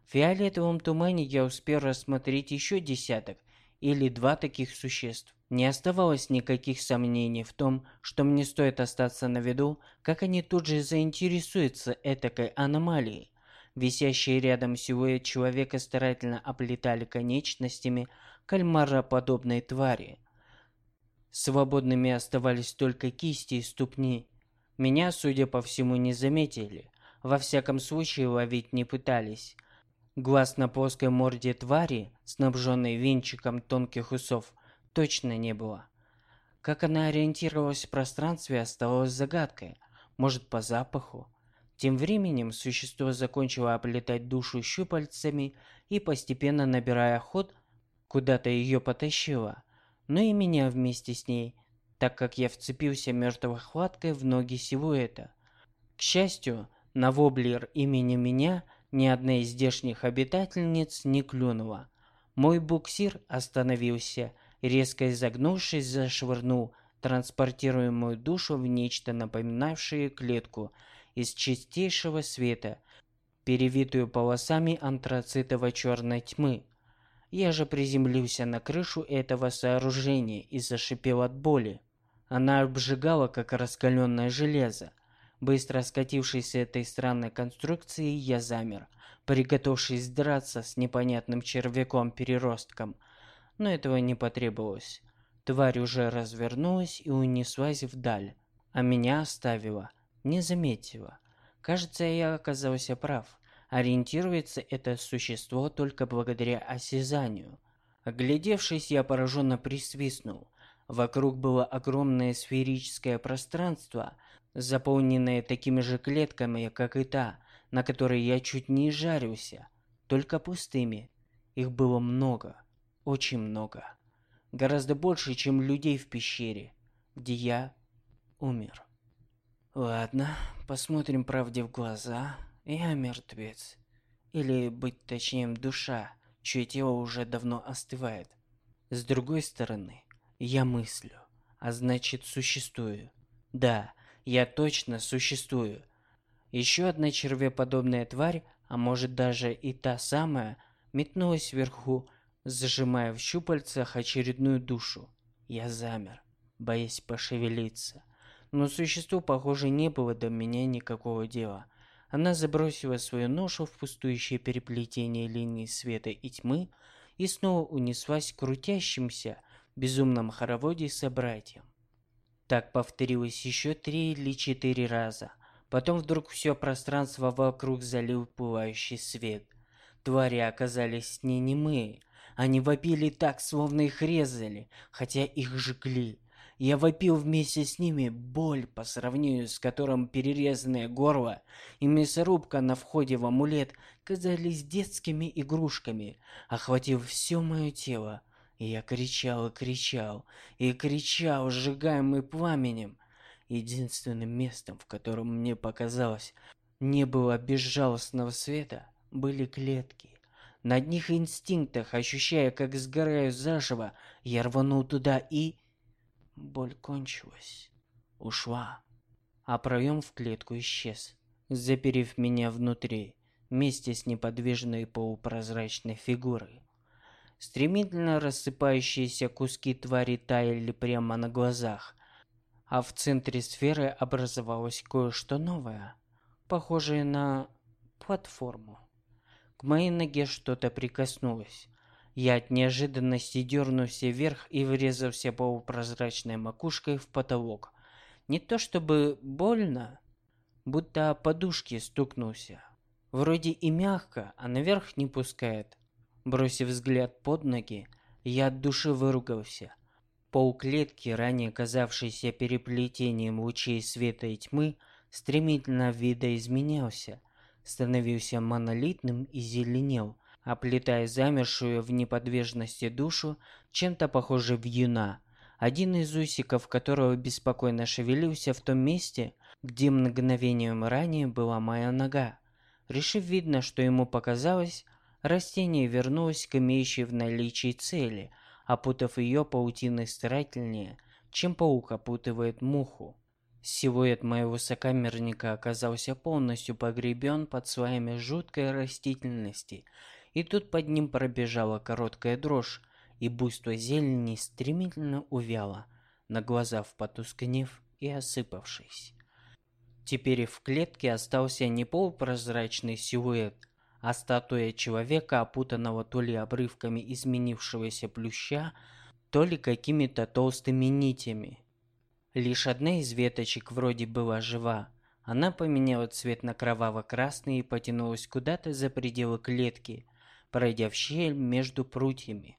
S1: В фиолетовом тумане я успел рассмотреть еще десяток или два таких существ. Не оставалось никаких сомнений в том, что мне стоит остаться на виду, как они тут же заинтересуются этакой аномалией. Висящие рядом силуэт человека старательно оплетали конечностями кальмароподобной твари. Свободными оставались только кисти и ступни. Меня, судя по всему, не заметили. Во всяком случае, ловить не пытались. Глаз на плоской морде твари, снабженной венчиком тонких усов, точно не было. Как она ориентировалась в пространстве, оставалось загадкой. Может, по запаху? Тем временем существо закончило облетать душу щупальцами и, постепенно набирая ход, куда-то ее потащило. Но и меня вместе с ней, так как я вцепился мертвой хваткой в ноги силуэта. К счастью, на воблер имени меня ни одна из здешних обитательниц не клюнула. Мой буксир остановился – резко изогнувшись, зашвырнул транспортируемую душу в нечто напоминавшее клетку из чистейшего света, перевитую полосами антрацитово-черной тьмы. Я же приземлился на крышу этого сооружения и зашипел от боли. Она обжигала, как раскаленное железо. Быстро скатившись с этой странной конструкции, я замер, приготовившись драться с непонятным червяком-переростком – но этого не потребовалось. Тварь уже развернулась и унеслась вдаль, а меня оставила, не заметила. Кажется, я оказался прав. Ориентируется это существо только благодаря осязанию. Оглядевшись, я пораженно присвистнул. Вокруг было огромное сферическое пространство, заполненное такими же клетками, как и та, на которой я чуть не жарился, только пустыми. Их было много, очень много. Гораздо больше, чем людей в пещере, где я умер. Ладно, посмотрим правде в глаза. Я мертвец. Или, быть точнее, душа, чье тело уже давно остывает. С другой стороны, я мыслю, а значит существую. Да, я точно существую. Еще одна червеподобная тварь, а может даже и та самая, метнулась вверху, зажимая в щупальцах очередную душу. Я замер, боясь пошевелиться. Но существу, похоже, не было до меня никакого дела – она забросила свою ношу в пустующее переплетение линий света и тьмы и снова унеслась крутящимся, безумном хороводе собратьям. Так повторилось еще три или четыре раза. Потом вдруг все пространство вокруг залил пылающий свет. Твари оказались не немые. Они вопили так, словно их резали, хотя их жгли. Я вопил вместе с ними боль, по сравнению с которым перерезанное горло и мясорубка на входе в амулет казались детскими игрушками, охватив все мое тело. Я кричал и кричал, и кричал, сжигаемый пламенем. Единственным местом, в котором мне показалось не было безжалостного света, были клетки. На одних инстинктах, ощущая, как сгораю заживо, я рванул туда и... Боль кончилась. Ушла. А проем в клетку исчез, заперев меня внутри, вместе с неподвижной полупрозрачной фигурой. Стремительно рассыпающиеся куски твари таяли прямо на глазах, а в центре сферы образовалось кое-что новое, похожее на платформу. К моей ноге что-то прикоснулось. Я от неожиданности дернулся вверх и врезался полупрозрачной макушкой в потолок. Не то чтобы больно, будто о подушке стукнулся. Вроде и мягко, а наверх не пускает. Бросив взгляд под ноги, я от души выругался. Пол клетки, ранее казавшийся переплетением лучей света и тьмы, стремительно видоизменялся, становился монолитным и зеленел – оплетая замершую в неподвижности душу, чем-то похожей в юна, один из усиков которого беспокойно шевелился в том месте, где мгновением ранее была моя нога. Решив, видно, что ему показалось, растение вернулось к имеющей в наличии цели, опутав ее паутиной старательнее, чем паук опутывает муху. Силуэт моего сокамерника оказался полностью погребен под слоями жуткой растительности – и тут под ним пробежала короткая дрожь, и буйство зелени стремительно увяло, на глаза потускнев и осыпавшись. Теперь в клетке остался не полупрозрачный силуэт, а статуя человека, опутанного то ли обрывками изменившегося плюща, то ли какими-то толстыми нитями. Лишь одна из веточек вроде была жива. Она поменяла цвет на кроваво-красный и потянулась куда-то за пределы клетки – пройдя в щель между прутьями.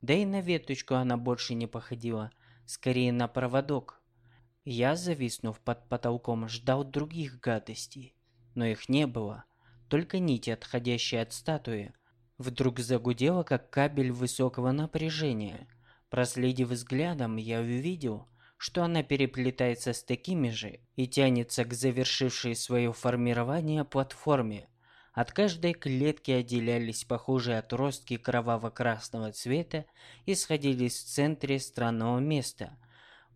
S1: Да и на веточку она больше не походила, скорее на проводок. Я, зависнув под потолком, ждал других гадостей, но их не было, только нить, отходящая от статуи. Вдруг загудела, как кабель высокого напряжения. Проследив взглядом, я увидел, что она переплетается с такими же и тянется к завершившей свое формирование платформе. От каждой клетки отделялись похожие отростки кроваво-красного цвета и сходились в центре странного места.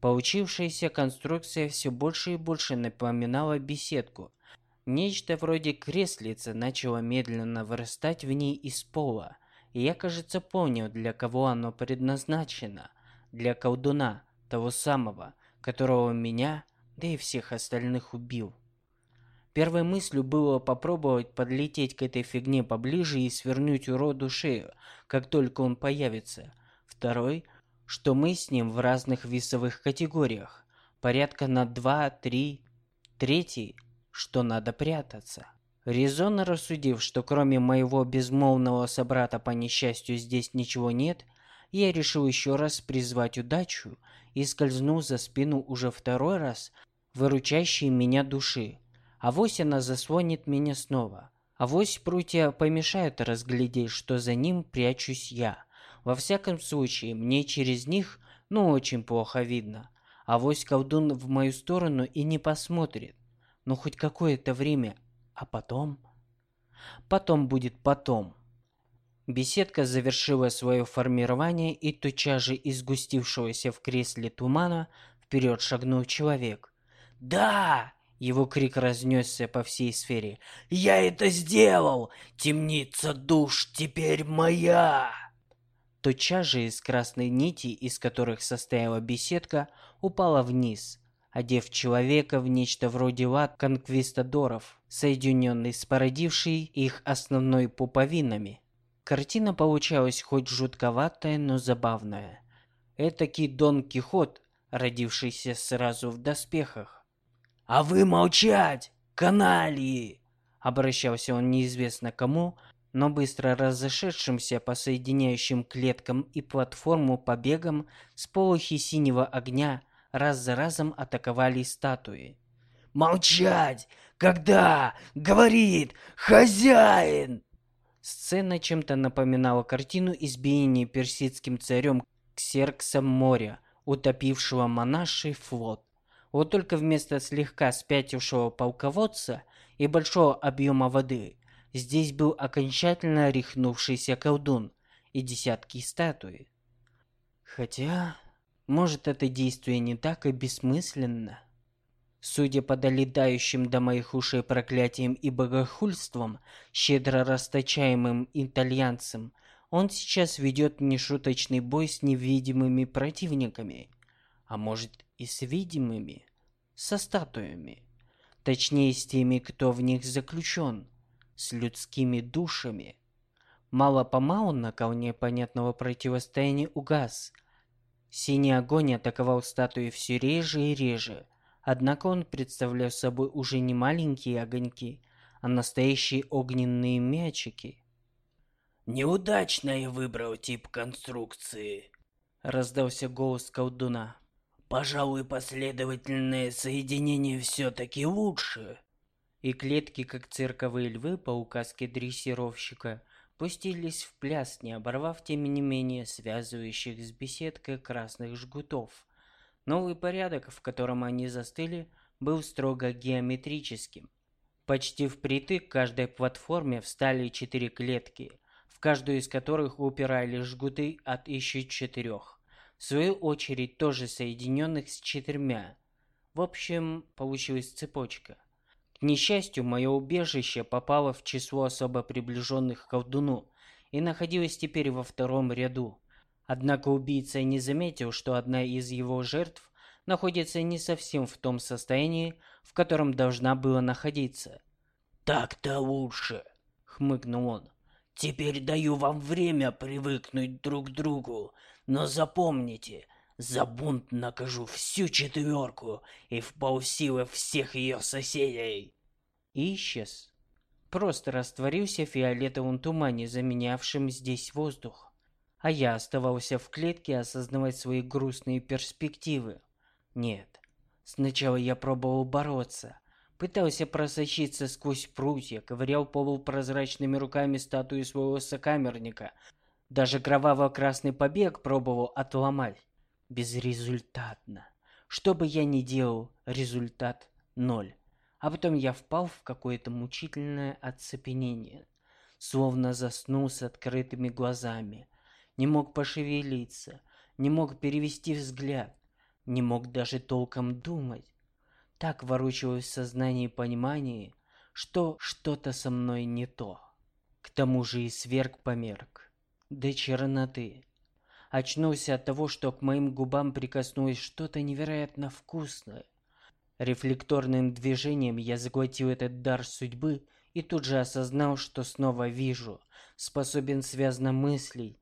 S1: Получившаяся конструкция все больше и больше напоминала беседку. Нечто вроде креслица начало медленно вырастать в ней из пола. И я, кажется, понял, для кого оно предназначено. Для колдуна, того самого, которого меня, да и всех остальных убил. Первой мыслью было попробовать подлететь к этой фигне поближе и свернуть уроду шею, как только он появится. Второй что мы с ним в разных весовых категориях, порядка на 2-3. Третий, что надо прятаться. Резонно рассудив, что кроме моего безмолвного собрата по несчастью здесь ничего нет, я решил еще раз призвать удачу и скользнул за спину уже второй раз, выручающей меня души. Авось она заслонит меня снова. Авось прутья помешают разглядеть, что за ним прячусь я. Во всяком случае, мне через них, ну, очень плохо видно. Авось колдун в мою сторону и не посмотрит. Но хоть какое-то время. А потом... Потом будет потом. Беседка завершила свое формирование, и тотчас же из в кресле тумана вперед шагнул человек. «Да!» Его крик разнесся по всей сфере. «Я это сделал! Темница душ теперь моя!» Тотчас же из красной нити, из которых состояла беседка, упала вниз, одев человека в нечто вроде лад конквистадоров, соединенный с породившей их основной пуповинами. Картина получалась хоть жутковатая, но забавная. Этакий Дон Кихот, родившийся сразу в доспехах. «А вы молчать, каналии!» Обращался он неизвестно кому, но быстро разошедшимся по соединяющим клеткам и платформу побегам с полухи синего огня раз за разом атаковали статуи. «Молчать! Когда? Говорит! Хозяин!» Сцена чем-то напоминала картину избиения персидским царем Ксерксом моря, утопившего монаший флот. Вот только вместо слегка спятившего полководца и большого объема воды, здесь был окончательно рехнувшийся колдун и десятки статуи. Хотя, может, это действие не так и бессмысленно. Судя по долетающим до моих ушей проклятиям и богохульствам, щедро расточаемым итальянцем, он сейчас ведет нешуточный бой с невидимыми противниками. А может и с видимыми, со статуями. Точнее, с теми, кто в них заключен, с людскими душами. Мало-помалу накал непонятного противостояния угас. Синий огонь атаковал статуи все реже и реже, однако он представлял собой уже не маленькие огоньки, а настоящие огненные мячики. «Неудачно я выбрал тип конструкции», — раздался голос колдуна. Пожалуй, последовательное соединение все-таки лучше. И клетки, как цирковые львы по указке дрессировщика, пустились в пляс, не оборвав тем не менее связывающих с беседкой красных жгутов. Новый порядок, в котором они застыли, был строго геометрическим. Почти впритык к каждой платформе встали четыре клетки, в каждую из которых упирали жгуты от еще четырех в свою очередь тоже соединенных с четырьмя. В общем, получилась цепочка. К несчастью, мое убежище попало в число особо приближенных к колдуну и находилось теперь во втором ряду. Однако убийца не заметил, что одна из его жертв находится не совсем в том состоянии, в котором должна была находиться. «Так-то лучше», — хмыкнул он. «Теперь даю вам время привыкнуть друг к другу, но запомните, за бунт накажу всю четверку и в полсилы всех ее соседей. И исчез. Просто растворился в фиолетовом тумане, заменявшем здесь воздух. А я оставался в клетке осознавать свои грустные перспективы. Нет, сначала я пробовал бороться. Пытался просочиться сквозь прутья, ковырял полупрозрачными руками статую своего сокамерника, даже кроваво-красный побег пробовал отломать. Безрезультатно. Что бы я ни делал, результат ноль. А потом я впал в какое-то мучительное оцепенение. Словно заснул с открытыми глазами. Не мог пошевелиться, не мог перевести взгляд, не мог даже толком думать. Так ворочалось в сознании и понимании, что что-то со мной не то. К тому же и сверг померк до черноты. Очнулся от того, что к моим губам прикоснулось что-то невероятно вкусное. Рефлекторным движением я заглотил этот дар судьбы и тут же осознал, что снова вижу, способен связно мыслей,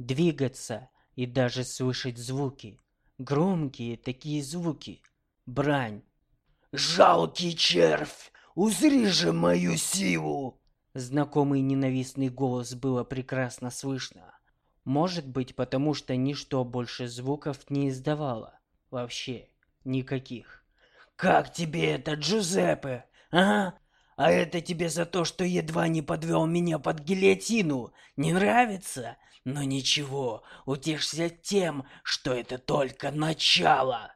S1: двигаться. и даже слышать звуки. Громкие такие звуки. Брань.
S2: «Жалкий червь! Узри же мою силу!»
S1: Знакомый ненавистный голос было прекрасно слышно. Может быть, потому что ничто больше звуков не издавало. Вообще, никаких.
S2: «Как тебе это, Джузеппе? А? А это тебе за то, что едва не подвел меня под гильотину? Не нравится? Но ничего, утешься тем, что это только начало!»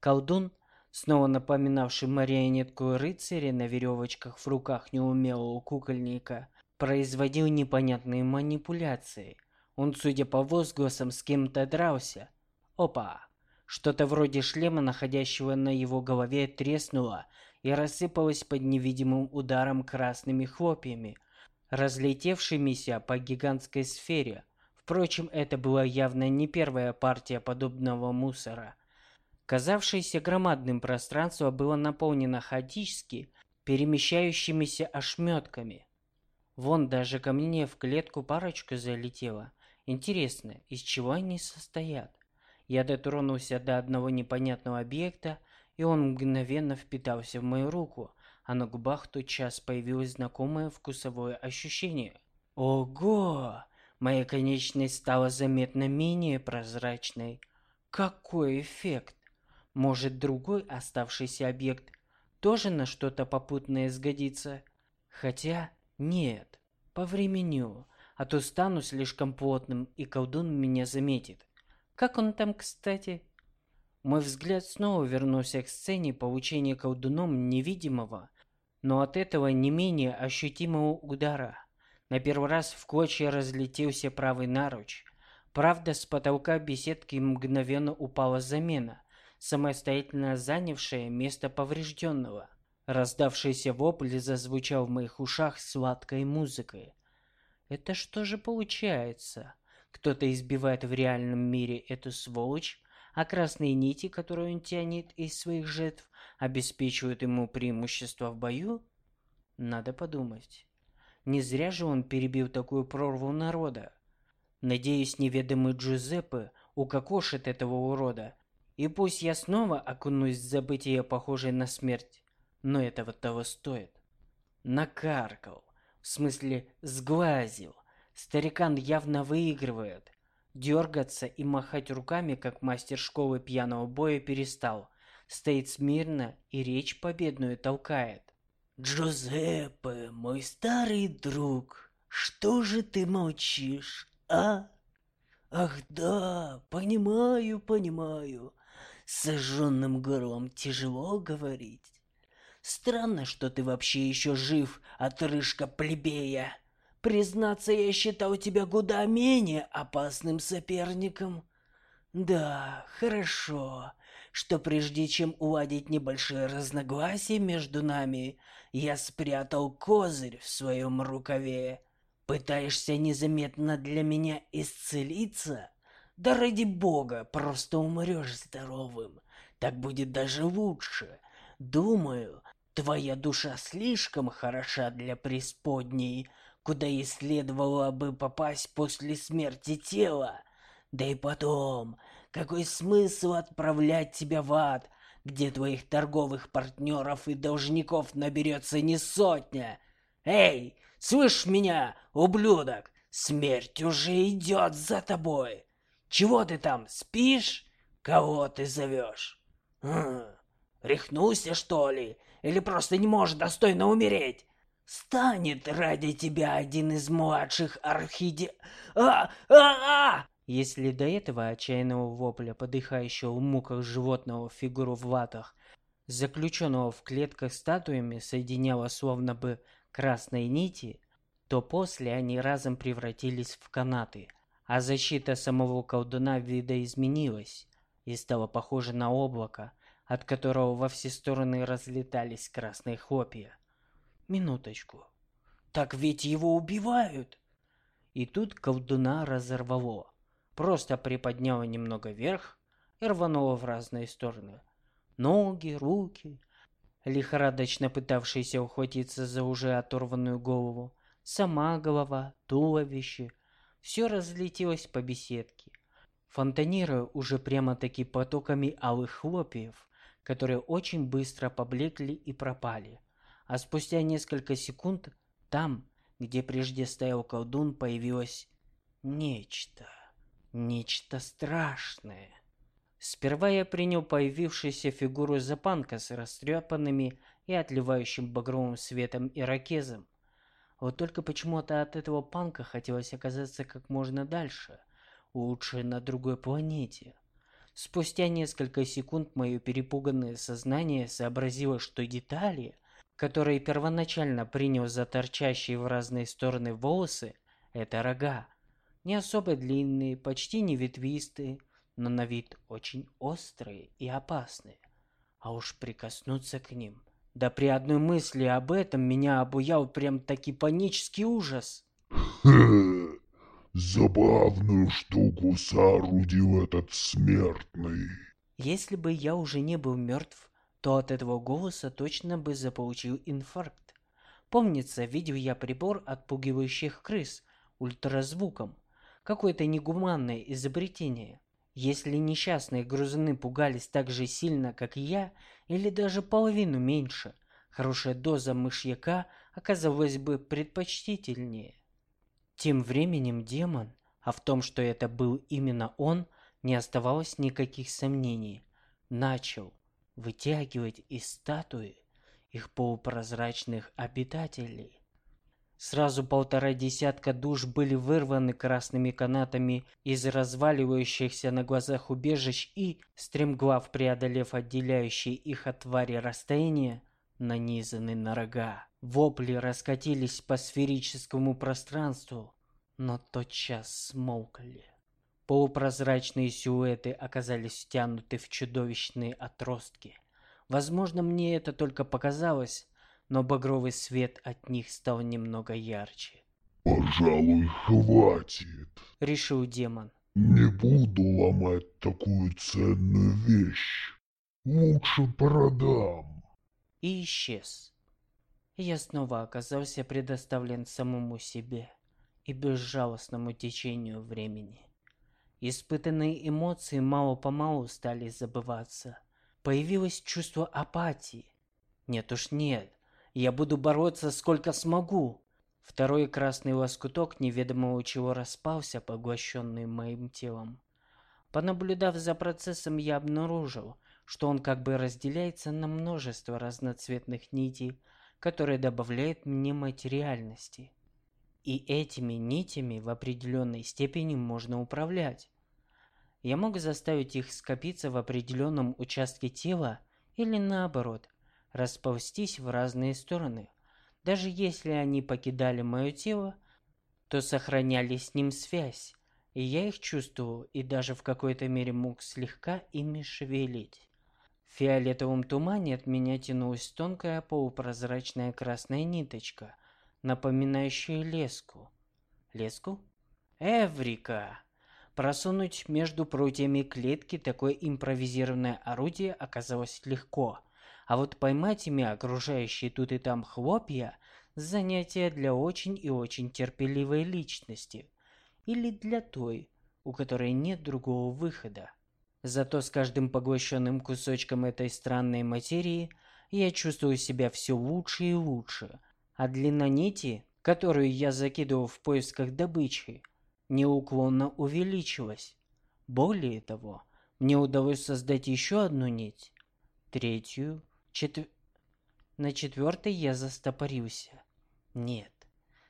S1: Колдун, снова напоминавший марионетку рыцаря на веревочках в руках неумелого кукольника, производил непонятные манипуляции. Он, судя по возгласам, с кем-то дрался. Опа! Что-то вроде шлема, находящего на его голове, треснуло и рассыпалось под невидимым ударом красными хлопьями, разлетевшимися по гигантской сфере. Впрочем, это была явно не первая партия подобного мусора. Казавшееся громадным пространство было наполнено хаотически перемещающимися ошметками. Вон даже ко мне в клетку парочка залетела. Интересно, из чего они состоят? Я дотронулся до одного непонятного объекта, и он мгновенно впитался в мою руку, а на губах тотчас появилось знакомое вкусовое ощущение. Ого! Моя конечность стала заметно менее прозрачной. Какой эффект! Может, другой оставшийся объект тоже на что-то попутное сгодится? Хотя, нет, повременю, а то стану слишком плотным, и колдун меня заметит. Как он там, кстати? Мой взгляд снова вернулся к сцене получения колдуном невидимого, но от этого не менее ощутимого удара. На первый раз в клочья разлетелся правый наруч. Правда, с потолка беседки мгновенно упала замена, самостоятельно занявшая место поврежденного. Раздавшийся вопль зазвучал в моих ушах сладкой музыкой. Это что же получается? Кто-то избивает в реальном мире эту сволочь, а красные нити, которые он тянет из своих жертв, обеспечивают ему преимущество в бою? Надо подумать. Не зря же он перебил такую прорву народа. Надеюсь, неведомый Джузеппе укокошит этого урода. И пусть я снова окунусь в забытие, похожее на смерть, но этого того стоит. Накаркал, в смысле сглазил. Старикан явно выигрывает. Дергаться и махать руками, как мастер школы пьяного боя, перестал. Стоит смирно и речь победную толкает.
S2: «Джузеппе, мой старый друг, что же ты молчишь, а? Ах да, понимаю, понимаю. С сожженным горлом тяжело говорить. Странно, что ты вообще еще жив, отрыжка плебея. Признаться, я считал тебя куда менее опасным соперником. Да, хорошо, что прежде чем уладить небольшие разногласия между нами, я спрятал козырь в своем рукаве. Пытаешься незаметно для меня исцелиться? Да ради бога, просто умрешь здоровым. Так будет даже лучше. Думаю, твоя душа слишком хороша для преисподней, куда и следовало бы попасть после смерти тела. Да и потом, какой смысл отправлять тебя в ад, где твоих торговых партнеров и должников наберется не сотня? Эй, слышь меня, ублюдок, смерть уже идет за тобой. Чего ты там, спишь? Кого ты зовешь? Хм, рехнулся, что ли? Или просто не можешь достойно умереть? Станет ради тебя один из младших орхиде... А! А! А!
S1: Если до этого отчаянного вопля, подыхающего в муках животного фигуру в латах, заключенного в клетках статуями, соединяла словно бы красные нити, то после они разом превратились в канаты, а защита самого колдуна видоизменилась и стала похожа на облако, от которого во все стороны разлетались красные хлопья. Минуточку. Так ведь его убивают. И тут колдуна разорвало. Просто приподняло немного вверх и рвануло в разные стороны. Ноги, руки, лихорадочно пытавшиеся ухватиться за уже оторванную голову, сама голова, туловище. Все разлетелось по беседке. фонтанируя уже прямо-таки потоками алых хлопьев, которые очень быстро поблекли и пропали. А спустя несколько секунд там, где прежде стоял колдун, появилось нечто. Нечто страшное. Сперва я принял появившуюся фигуру Запанка с растрепанными и отливающим багровым светом ирокезом. Вот только почему-то от этого панка хотелось оказаться как можно дальше, лучше на другой планете. Спустя несколько секунд мое перепуганное сознание сообразило, что детали, которые первоначально принял за торчащие в разные стороны волосы, это рога. Не особо длинные, почти не ветвистые, но на вид очень острые и опасные. А уж прикоснуться к ним – да при одной мысли об этом меня обуял прям таки панический ужас.
S3: Хе, забавную штуку соорудил этот смертный.
S1: Если бы я уже не был мертв, то от этого голоса точно бы заполучил инфаркт. Помнится, видел я прибор отпугивающих крыс ультразвуком. Какое-то негуманное изобретение. Если несчастные грузины пугались так же сильно, как и я, или даже половину меньше, хорошая доза мышьяка оказалась бы предпочтительнее. Тем временем демон, а в том, что это был именно он, не оставалось никаких сомнений, начал вытягивать из статуи их полупрозрачных обитателей. Сразу полтора десятка душ были вырваны красными канатами из разваливающихся на глазах убежищ и, стремглав преодолев отделяющие их от твари расстояние, нанизаны на рога. Вопли раскатились по сферическому пространству, но тотчас смолкли. Полупрозрачные силуэты оказались втянуты в чудовищные отростки. Возможно, мне это только показалось, но багровый свет от них стал немного ярче.
S3: «Пожалуй, хватит», —
S1: решил демон.
S3: «Не буду ломать такую ценную вещь. Лучше продам».
S1: И исчез. Я снова оказался предоставлен самому себе и безжалостному течению времени. Испытанные эмоции мало-помалу стали забываться. Появилось чувство апатии. Нет уж нет, я буду бороться сколько смогу. Второй красный лоскуток неведомого чего распался, поглощенный моим телом. Понаблюдав за процессом, я обнаружил, что он как бы разделяется на множество разноцветных нитей, которые добавляют мне материальности. И этими нитями в определенной степени можно управлять. Я мог заставить их скопиться в определенном участке тела или наоборот, расползтись в разные стороны. Даже если они покидали мое тело, то сохраняли с ним связь, и я их чувствовал и даже в какой-то мере мог слегка ими шевелить. В фиолетовом тумане от меня тянулась тонкая полупрозрачная красная ниточка, напоминающая леску. Леску? Эврика! Просунуть между прутьями клетки такое импровизированное орудие оказалось легко – а вот поймать ими окружающие тут и там хлопья – занятие для очень и очень терпеливой личности. Или для той, у которой нет другого выхода. Зато с каждым поглощенным кусочком этой странной материи я чувствую себя все лучше и лучше, а длина нити, которую я закидывал в поисках добычи, неуклонно увеличилась. Более того, мне удалось создать еще одну нить, третью, Четв... На четвертой я застопорился. Нет,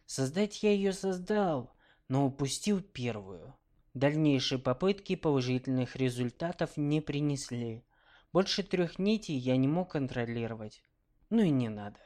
S1: создать я ее создал, но упустил первую. Дальнейшие попытки положительных результатов не принесли. Больше трех нитей я не мог контролировать. Ну и не надо.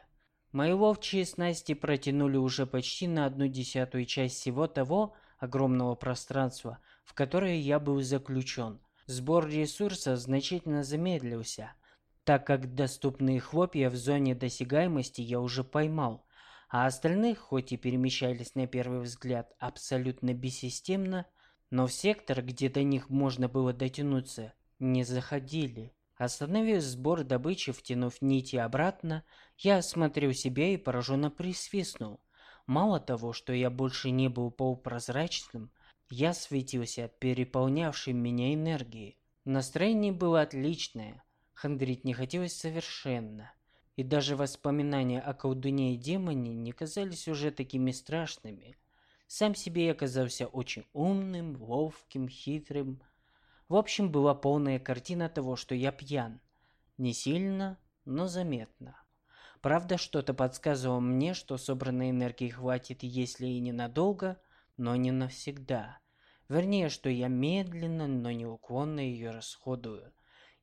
S1: Мои ловчие снасти протянули уже почти на одну десятую часть всего того огромного пространства, в которое я был заключен. Сбор ресурсов значительно замедлился – так как доступные хлопья в зоне досягаемости я уже поймал, а остальных, хоть и перемещались на первый взгляд абсолютно бессистемно, но в сектор, где до них можно было дотянуться, не заходили. Остановив сбор добычи, втянув нити обратно, я осмотрел себя и пораженно присвистнул. Мало того, что я больше не был полупрозрачным, Я светился от переполнявшей меня энергии. Настроение было отличное, хандрить не хотелось совершенно. И даже воспоминания о колдуне и демоне не казались уже такими страшными. Сам себе я казался очень умным, ловким, хитрым. В общем, была полная картина того, что я пьян. Не сильно, но заметно. Правда, что-то подсказывало мне, что собранной энергии хватит, если и ненадолго, но не навсегда. Вернее, что я медленно, но неуклонно ее расходую.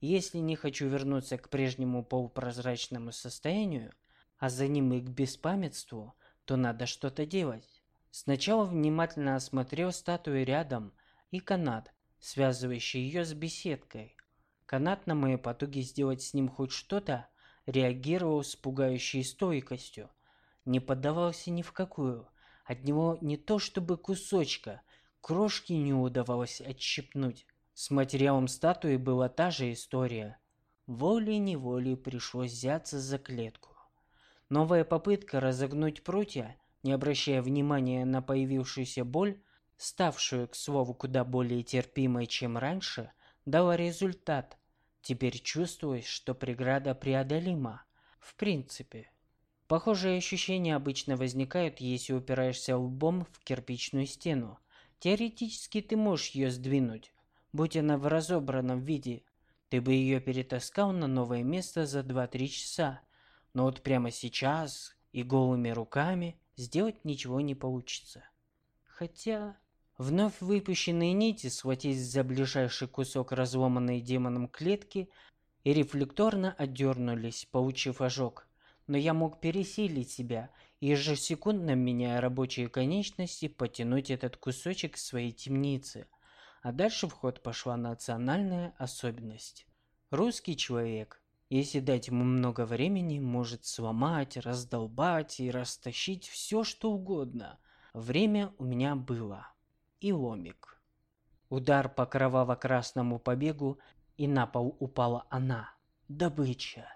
S1: Если не хочу вернуться к прежнему полупрозрачному состоянию, а за ним и к беспамятству, то надо что-то делать. Сначала внимательно осмотрел статую рядом и канат, связывающий ее с беседкой. Канат на мои потуги сделать с ним хоть что-то реагировал с пугающей стойкостью. Не поддавался ни в какую. От него не то чтобы кусочка, крошки не удавалось отщипнуть. С материалом статуи была та же история. Волей-неволей пришлось взяться за клетку. Новая попытка разогнуть прутья, не обращая внимания на появившуюся боль, ставшую, к слову, куда более терпимой, чем раньше, дала результат. Теперь чувствуешь, что преграда преодолима. В принципе. Похожие ощущения обычно возникают, если упираешься лбом в кирпичную стену. Теоретически ты можешь ее сдвинуть, будь она в разобранном виде. Ты бы ее перетаскал на новое место за 2-3 часа. Но вот прямо сейчас и голыми руками сделать ничего не получится. Хотя... Вновь выпущенные нити схватились за ближайший кусок разломанной демоном клетки и рефлекторно отдернулись, получив ожог. Но я мог пересилить себя и ежесекундно, меняя рабочие конечности, потянуть этот кусочек своей темнице. А дальше в ход пошла национальная особенность. Русский человек, если дать ему много времени, может сломать, раздолбать и растащить все, что угодно. Время у меня было и ломик. Удар по кроваво-красному побегу, и на пол упала она, добыча.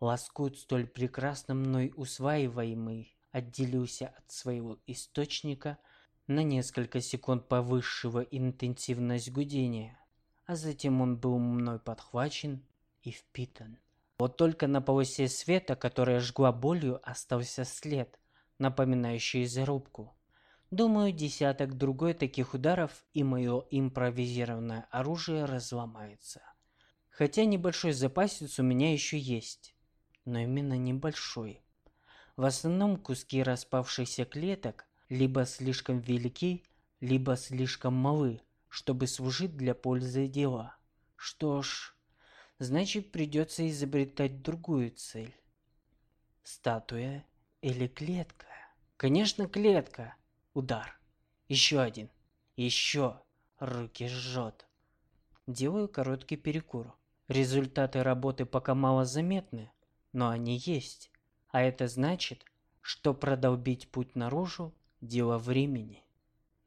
S1: Лоскут столь прекрасно мной усваиваемый отделился от своего источника на несколько секунд повысшего интенсивность гудения, а затем он был мной подхвачен и впитан. Вот только на полосе света, которая жгла болью, остался след, напоминающий зарубку. Думаю, десяток другой таких ударов и мое импровизированное оружие разломается. Хотя небольшой запасец у меня еще есть. Но именно небольшой. В основном куски распавшихся клеток либо слишком велики, либо слишком малы, чтобы служить для пользы дела. Что ж, значит придется изобретать другую цель. Статуя или клетка? Конечно, клетка. Удар. Еще один. Еще. Руки жжет. Делаю короткий перекур. Результаты работы пока мало заметны, но они есть. А это значит, что продолбить путь наружу – дело времени.